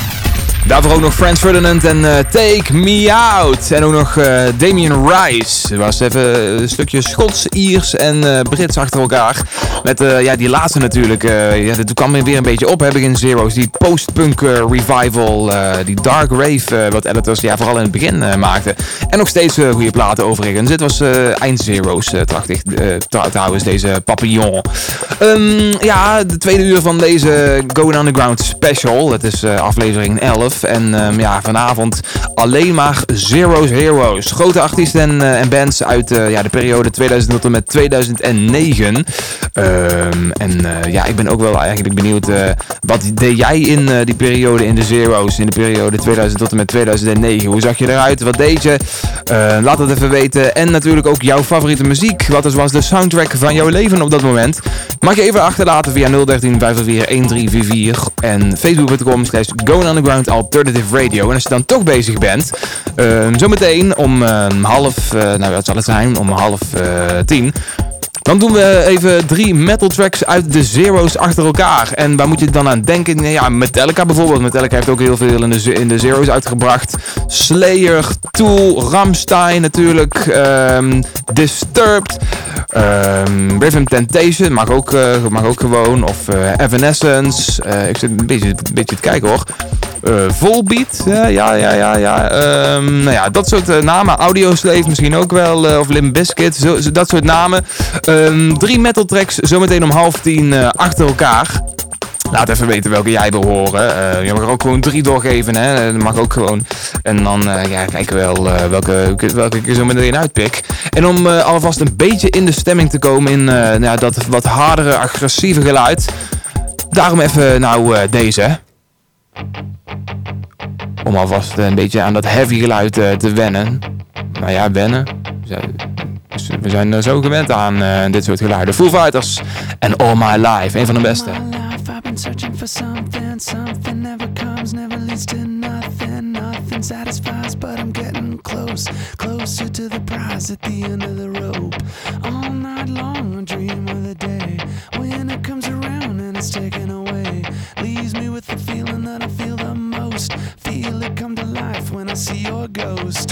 Daarvoor ook nog Frans Ferdinand en eh, Take Me Out. En ook nog eh, Damien Rice. Het was even een stukje Schots, Iers en eh, Brits achter elkaar. Met eh, ja, die laatste natuurlijk. eh ja, dat kwam weer een beetje op, hè, begin Zero's. Die post-punk eh, revival, die dark rave, wat editors ja, vooral in het begin maakten. En nog steeds goede platen overigens. Dit was eind Zero's, trachtig, trouw- trouwens, deze Papillon. Ehm, ja, de tweede uur van deze Going Underground special. Het is aflevering 11. En ehm, ja, vanavond alleen maar Zero's Heroes. Grote artiesten en, en bands uit ja, de periode 2000 tot en met 2009. Ehm, en eh, ja, ik ben ook wel eigenlijk benieuwd. eh, wat deed jij in eh, die periode in de Zero's? In de periode 2000 tot en met 2009. Hoe zag je eruit? Wat deed je? Laat het even weten. En natuurlijk ook jouw favoriete muziek. Wat was de soundtrack van jouw leven op dat moment? Mag je even achterlaten via 013 504 1344 en facebook.com slash Going Underground Alternative Radio. En als je dan toch bezig bent, ehm, zometeen om ehm, half, eh, nou wat zal het zijn, om half tien. Dan doen we even drie metal tracks uit de Zero's achter elkaar. En waar moet je dan aan denken? Ja, Metallica bijvoorbeeld. Metallica heeft ook heel veel in de, in de Zero's uitgebracht. Slayer, Tool, Ramstein natuurlijk. ehm, Disturbed. ehm Rhythm Temptation mag ook, eh, mag ook gewoon. Of eh, Evanescence. Eh, ik zit een beetje, een beetje te kijken hoor. Eh Volbeat, ja, ja, ja, ja. Ehm, nou ja, dat soort eh, namen. Audioslave misschien ook wel. eh, of Limp Bizkit, zo, dat soort namen. Ehm, drie metal tracks, zometeen om half tien achter elkaar. Laat even weten welke jij wil horen. Je mag er ook gewoon drie doorgeven, hè. Dat mag ook gewoon. En dan eh, ja, kijken we wel welke, welke ik zo meteen uitpik. En om alvast een beetje in de stemming te komen in nou, dat wat hardere, agressieve geluid. Daarom even nou deze. Om alvast eh, een beetje aan dat heavy geluid eh, te wennen. Nou ja, wennen. We zijn, dus zijn er zo gewend aan eh, dit soort geluiden. Foo Fighters en All My Life, een van de beste. life I've been searching for something, something never comes, never leads to nothing, nothing satisfies, but I'm getting close, closer to the prize at the end of the rope. All night long I dream of the day when it comes around and it's taken away, leaves me with the feeling that I feel the most, feel it come to life when I see your ghost.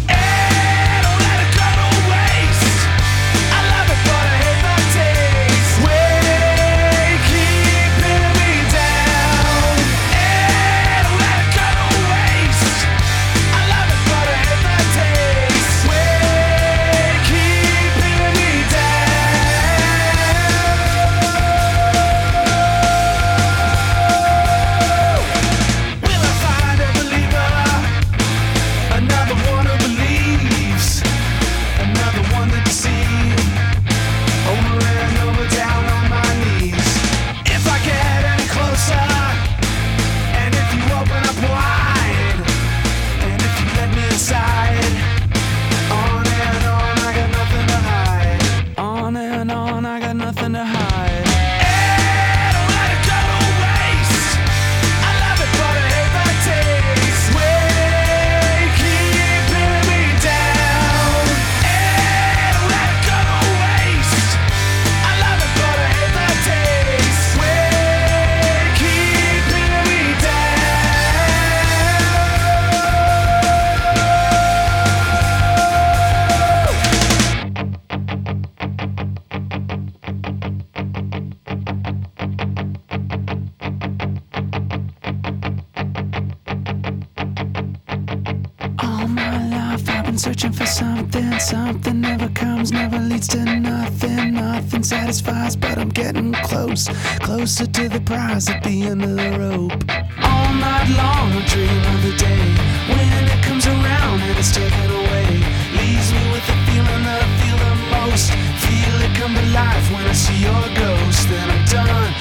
closer to the prize at the end of the rope. All night long, I dream of the day when it comes around and it's taken away. Leaves me with the feeling that I feel the most. Feel it come to life when I see your ghost. Then I'm done.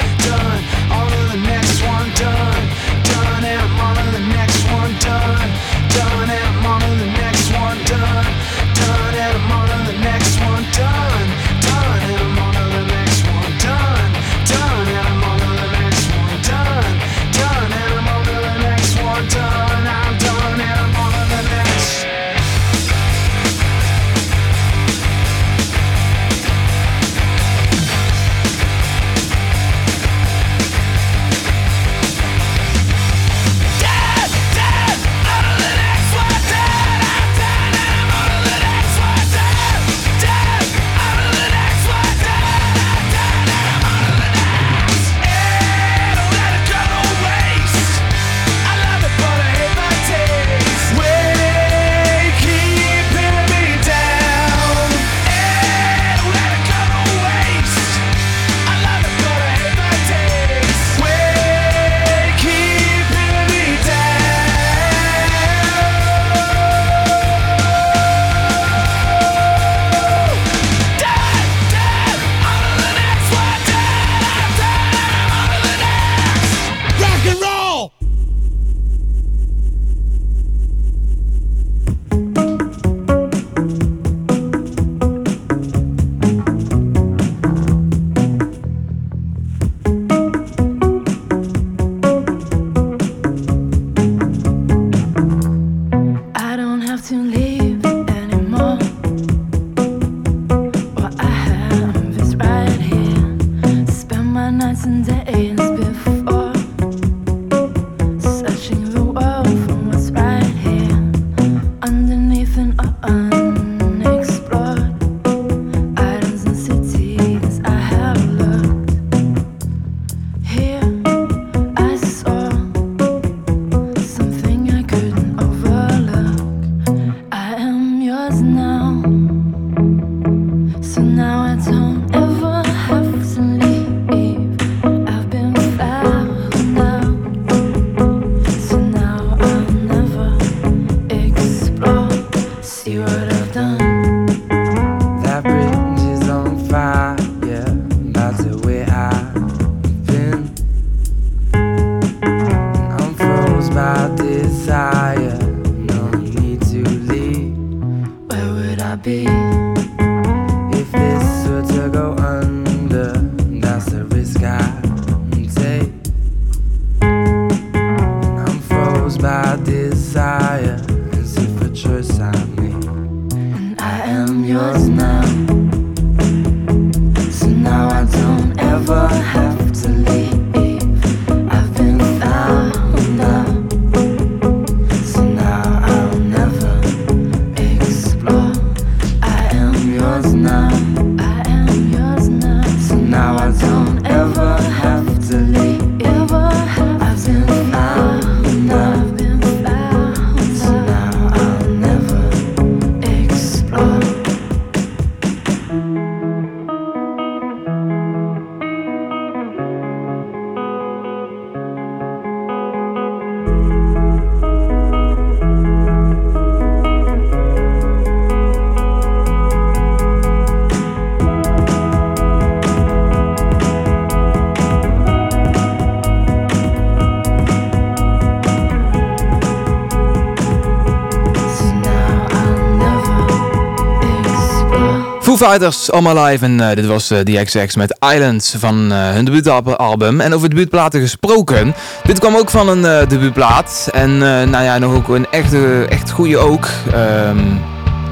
Foo Fighters, All My Life. En eh, dit was eh, DXX XX met Islands van eh, hun debuutalbum. En over debuutplaten gesproken. Dit kwam ook van een debuutplaat. En nou ja, nog ook een echte, echt goede ook. Ehm,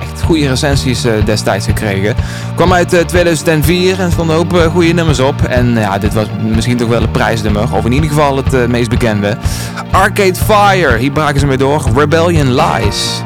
echt goede recensies destijds gekregen. Kwam uit 2004 en stond een hoop goede nummers op. En ja, dit was misschien toch wel een prijsnummer. Of in ieder geval het meest bekende. Arcade Fire, hier braken ze mee door. Rebellion Lies.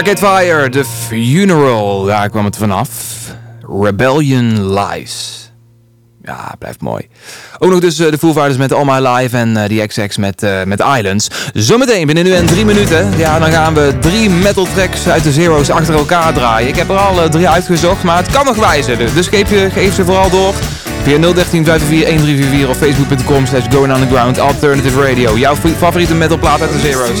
Arcade Fire, The Funeral, daar kwam het vanaf. Rebellion Lies. Ja, blijft mooi. Ook nog dus eh, de Foo met All My Life en eh, die XX met, eh, met Islands. Zometeen binnen nu en drie minuten. Ja, dan gaan we drie metal tracks uit de Zero's achter elkaar draaien. Ik heb er al drie uitgezocht, maar het kan nog wijzen. Dus geef, je, geef ze vooral door. Via 013 544 of facebook.com slash going underground alternative radio. Jouw favoriete metalplaat uit de Zero's.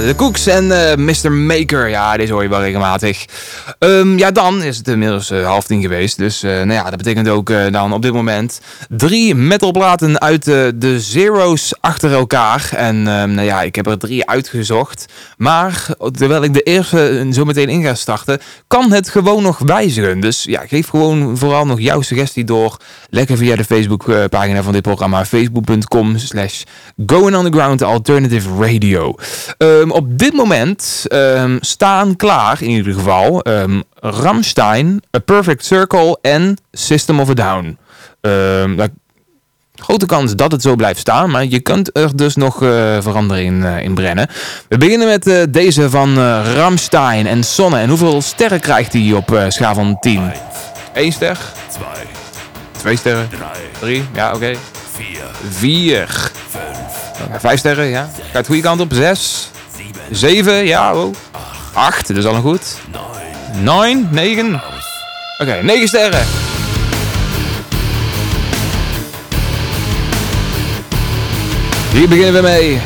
de Cooks en eh, Mr. Maker. Ja, deze hoor je wel regelmatig. Ehm, ja, dan is het inmiddels eh, half tien geweest. Dus eh, nou ja, dat betekent ook eh, dan op dit moment drie metalplaten uit de Zero's achter elkaar. En ehm, nou ja, ik heb er drie uitgezocht. Maar terwijl ik de eerste zo meteen in ga starten, kan het gewoon nog wijzigen. Dus ja, geef gewoon vooral nog jouw suggestie door. Lekker via de Facebookpagina van dit programma. Facebook.com slash Going Underground Alternative Radio. Ehm, op dit moment staan klaar, in ieder geval, ehm Ramstein, A Perfect Circle en System of a Down. Nou, grote kans dat het zo blijft staan, maar je kunt er dus nog eh, verandering in, in brengen. We beginnen met eh, deze van Ramstein en Sonne. En hoeveel sterren krijgt hij op eh, schaal van 10? 1 ster? 2. 2 sterren? 3. Ja, oké. 4. 4. 5 sterren, ja. Gaat de goede kant op. 6. 7, ja, oh. 8, dat is al een goed. 9, 9. Oké, 9 sterren. Hier beginnen we mee.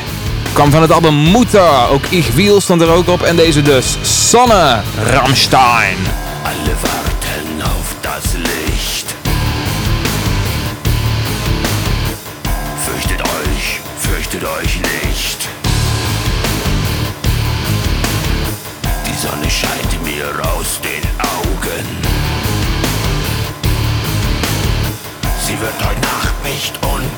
Kwam van het album Mutter. Ook Ich Wiel stond er ook op. En deze dus. Sonne Ramstein. Alle warten auf das Licht. Sonne scheint mir aus den Augen. Sie wird heute Nacht nicht untergehen.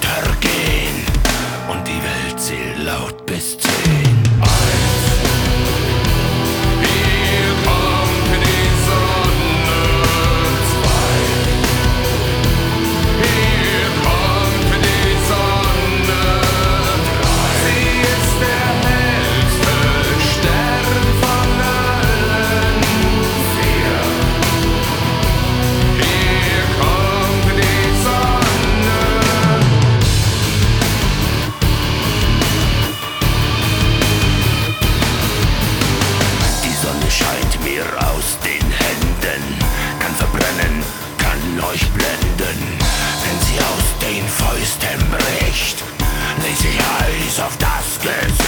this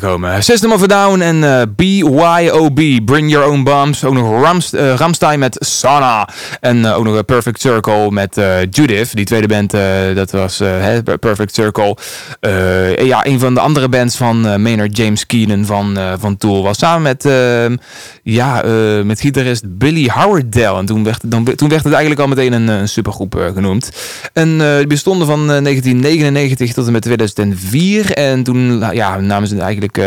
voorbij komen. System of a Down en eh, BYOB, Bring Your Own Bombs. Ook nog Ramst, uh, met Sana. En eh, ook nog eh, Perfect Circle met eh, Judith. Die tweede band, dat was Perfect Circle. ja, een van de andere bands van Maynard James Keenan van, van Tool was samen met, ehm, ja, met gitarist Billy Howardell. En toen werd, dan, toen werd het eigenlijk al meteen een, een supergroep genoemd. En die bestonden van 1999 tot en met 2004. En toen nou ja, namen ze eigenlijk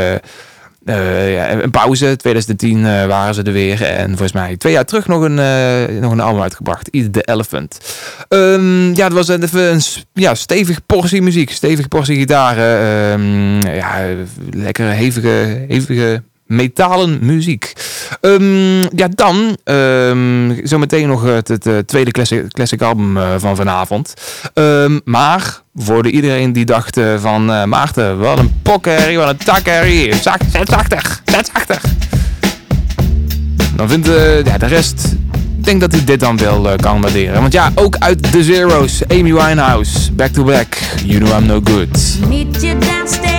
eh, ja, een pauze. 2010 eh, waren ze er weer. En volgens mij twee jaar terug nog een, uh, nog een album uitgebracht. Eat the Elephant. Ehm, ja, het was even een ja, stevig portie muziek. Stevig portie gitaren. Um, ja, lekkere hevige, hevige metalen muziek. Ehm, ja, dan um, zometeen nog het, het eh, tweede classic, album eh, van vanavond. Ehm, maar voor de iedereen die dacht eh, van Maarten, wat een pokkerrie, wat een takkerrie. Zacht, zet zachtig. Dan vindt uh, ja, de rest, ik denk dat hij dit dan wel kan waarderen. Want ja, ook uit The Zero's, Amy Winehouse, Back to Back, You Know I'm No Good. Meet you downstairs.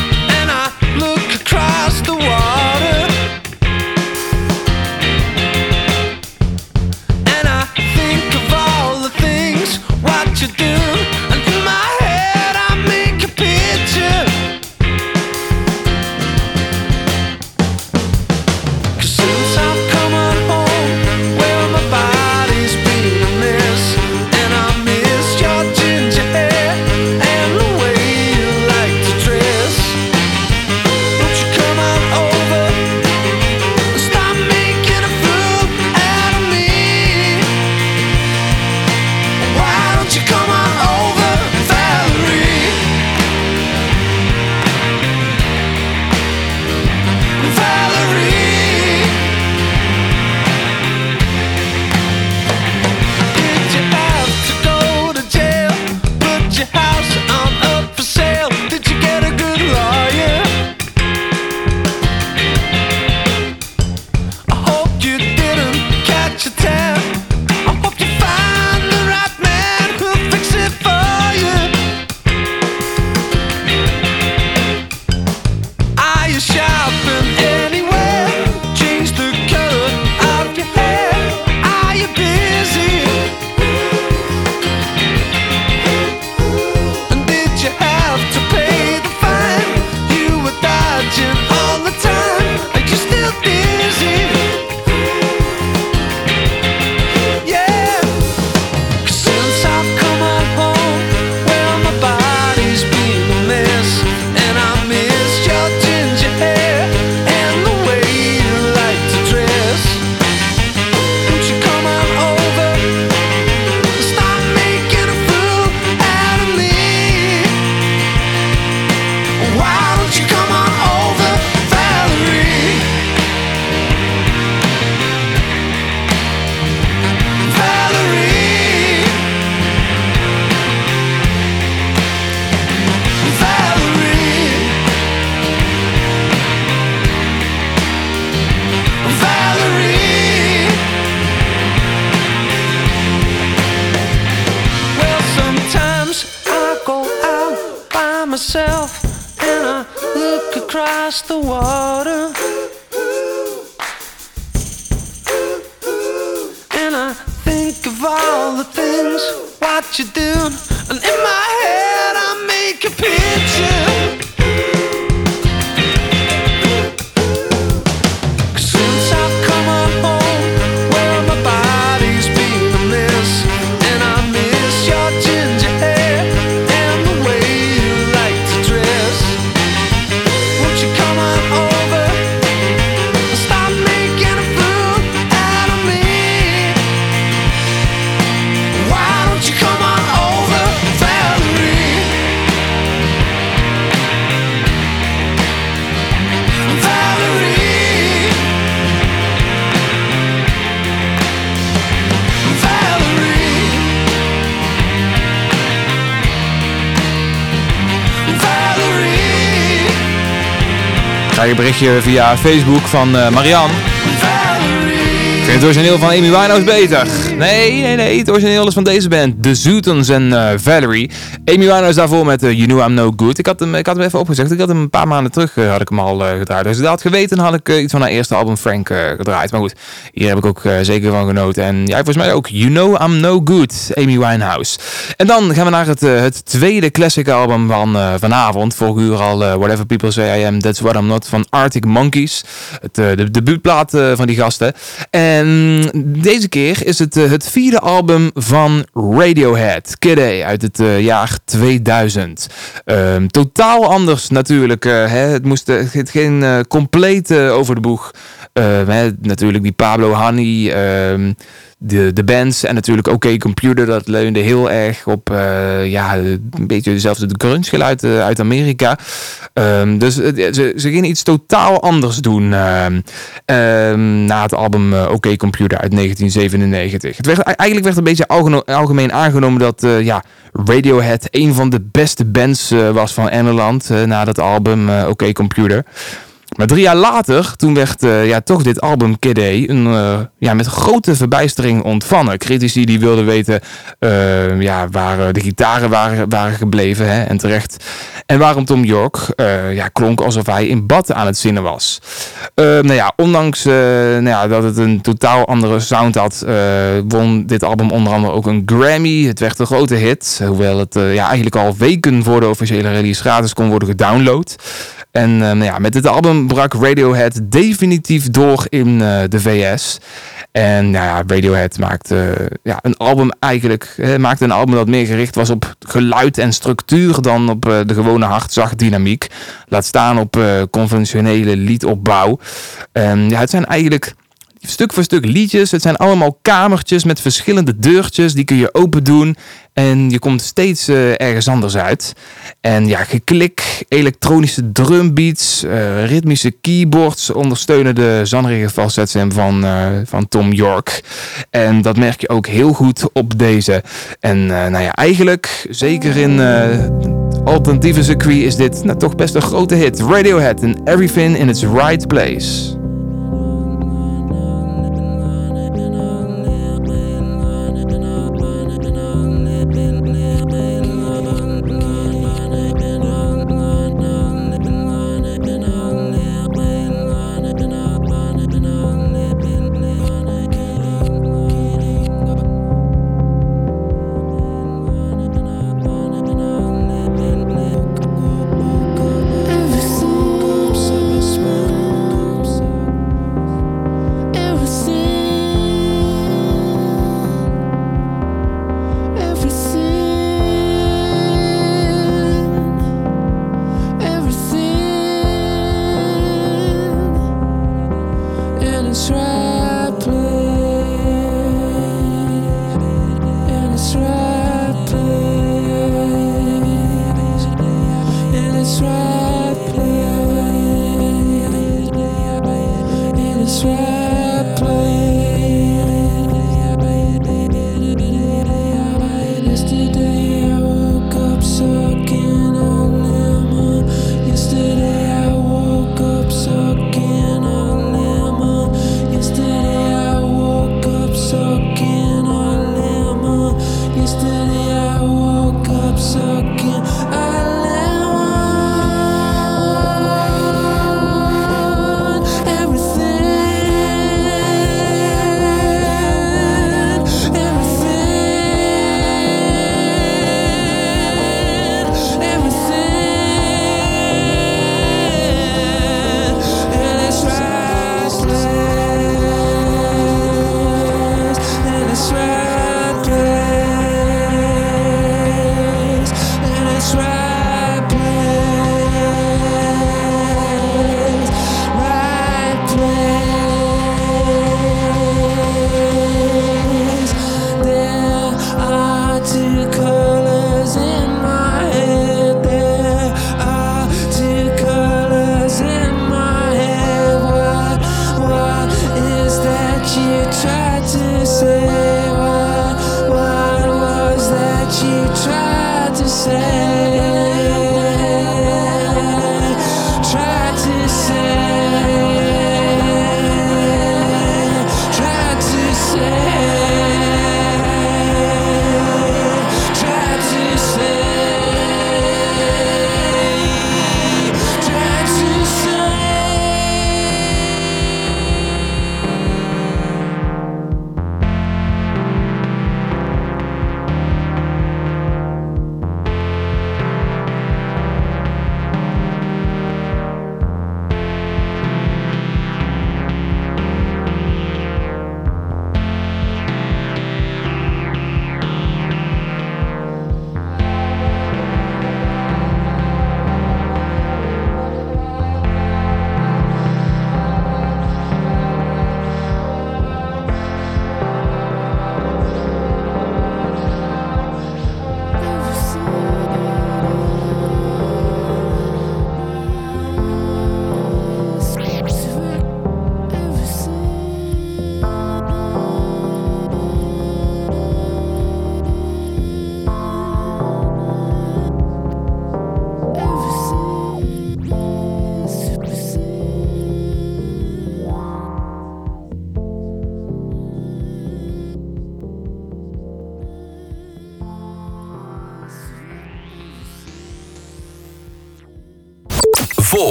een berichtje via Facebook van eh, Marianne. Ik vind het origineel van Amy Winehouse beter. Nee, nee, nee. Het origineel is van deze band. The Zootons en eh, Valerie. Amy Winehouse daarvoor met eh, You Know I'm No Good. Ik had, hem, ik had hem even opgezegd. Ik had hem een paar maanden terug eh, had ik hem al eh, gedraaid. Dus ik dat had geweten, had ik iets van haar eerste album Frank gedraaid. Maar goed, hier heb ik ook zeker van genoten. En ja, volgens mij ook You Know I'm No Good, Amy Winehouse. En dan gaan we naar het, het tweede classic album van vanavond. Vorige uur al Whatever People Say I Am, That's What I'm Not van Arctic Monkeys. Het, de debuutplaat van die gasten. En deze keer is het het vierde album van Radiohead. Kid A uit het eh, jaar 2000. Ehm, totaal anders natuurlijk. eh, hè. Het moest geen eh, compleet eh, over de boeg. Ehm, hè. Natuurlijk die Pablo Honey. ehm, de, de bands en natuurlijk OK Computer, dat leunde heel erg op eh, ja, een beetje dezelfde grunge geluid eh, uit Amerika. Ehm, dus ze, ze gingen iets totaal anders doen ehm, ehm, na het album eh, OK Computer uit 1997. Het werd, eigenlijk werd een beetje algemeen aangenomen dat ja, Radiohead een van de beste bands was van Engeland na dat album eh, OK Computer. Maar drie jaar later, toen werd eh, ja, toch dit album Kid een, eh, ja, met grote verbijstering ontvangen. Critici die wilden weten eh, ja, waar de gitaren waren, waren gebleven hè, en terecht. En waarom Tom York ja, klonk alsof hij in bad aan het zinnen was. Nou ja, ondanks nou ja, dat het een totaal andere sound had, won dit album onder andere ook een Grammy. Het werd een grote hit, hoewel het ja, eigenlijk al weken voor de officiële release gratis kon worden gedownload. En nou ja, met dit album brak Radiohead definitief door in eh, de VS. En nou ja, Radiohead maakte ja, een album eigenlijk, eh, maakte een album dat meer gericht was op geluid en structuur dan op eh, de gewone hard-zacht dynamiek. Laat staan op eh, conventionele liedopbouw. En ja, het zijn eigenlijk stuk voor stuk liedjes. Het zijn allemaal kamertjes met verschillende deurtjes. Die kun je open doen. En je komt steeds eh, ergens anders uit. En ja, geklik, elektronische drumbeats, eh, ritmische keyboards ondersteunen de zangerige falsetstem van, eh, van Tom York. En dat merk je ook heel goed op deze. En nou ja, eigenlijk, zeker in alternatieve circuit, is dit nou, toch best een grote hit. Radiohead en Everything in its Right Place.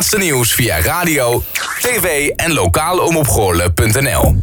Laatste nieuws via radio, tv en lokaleomopgoorlen.nl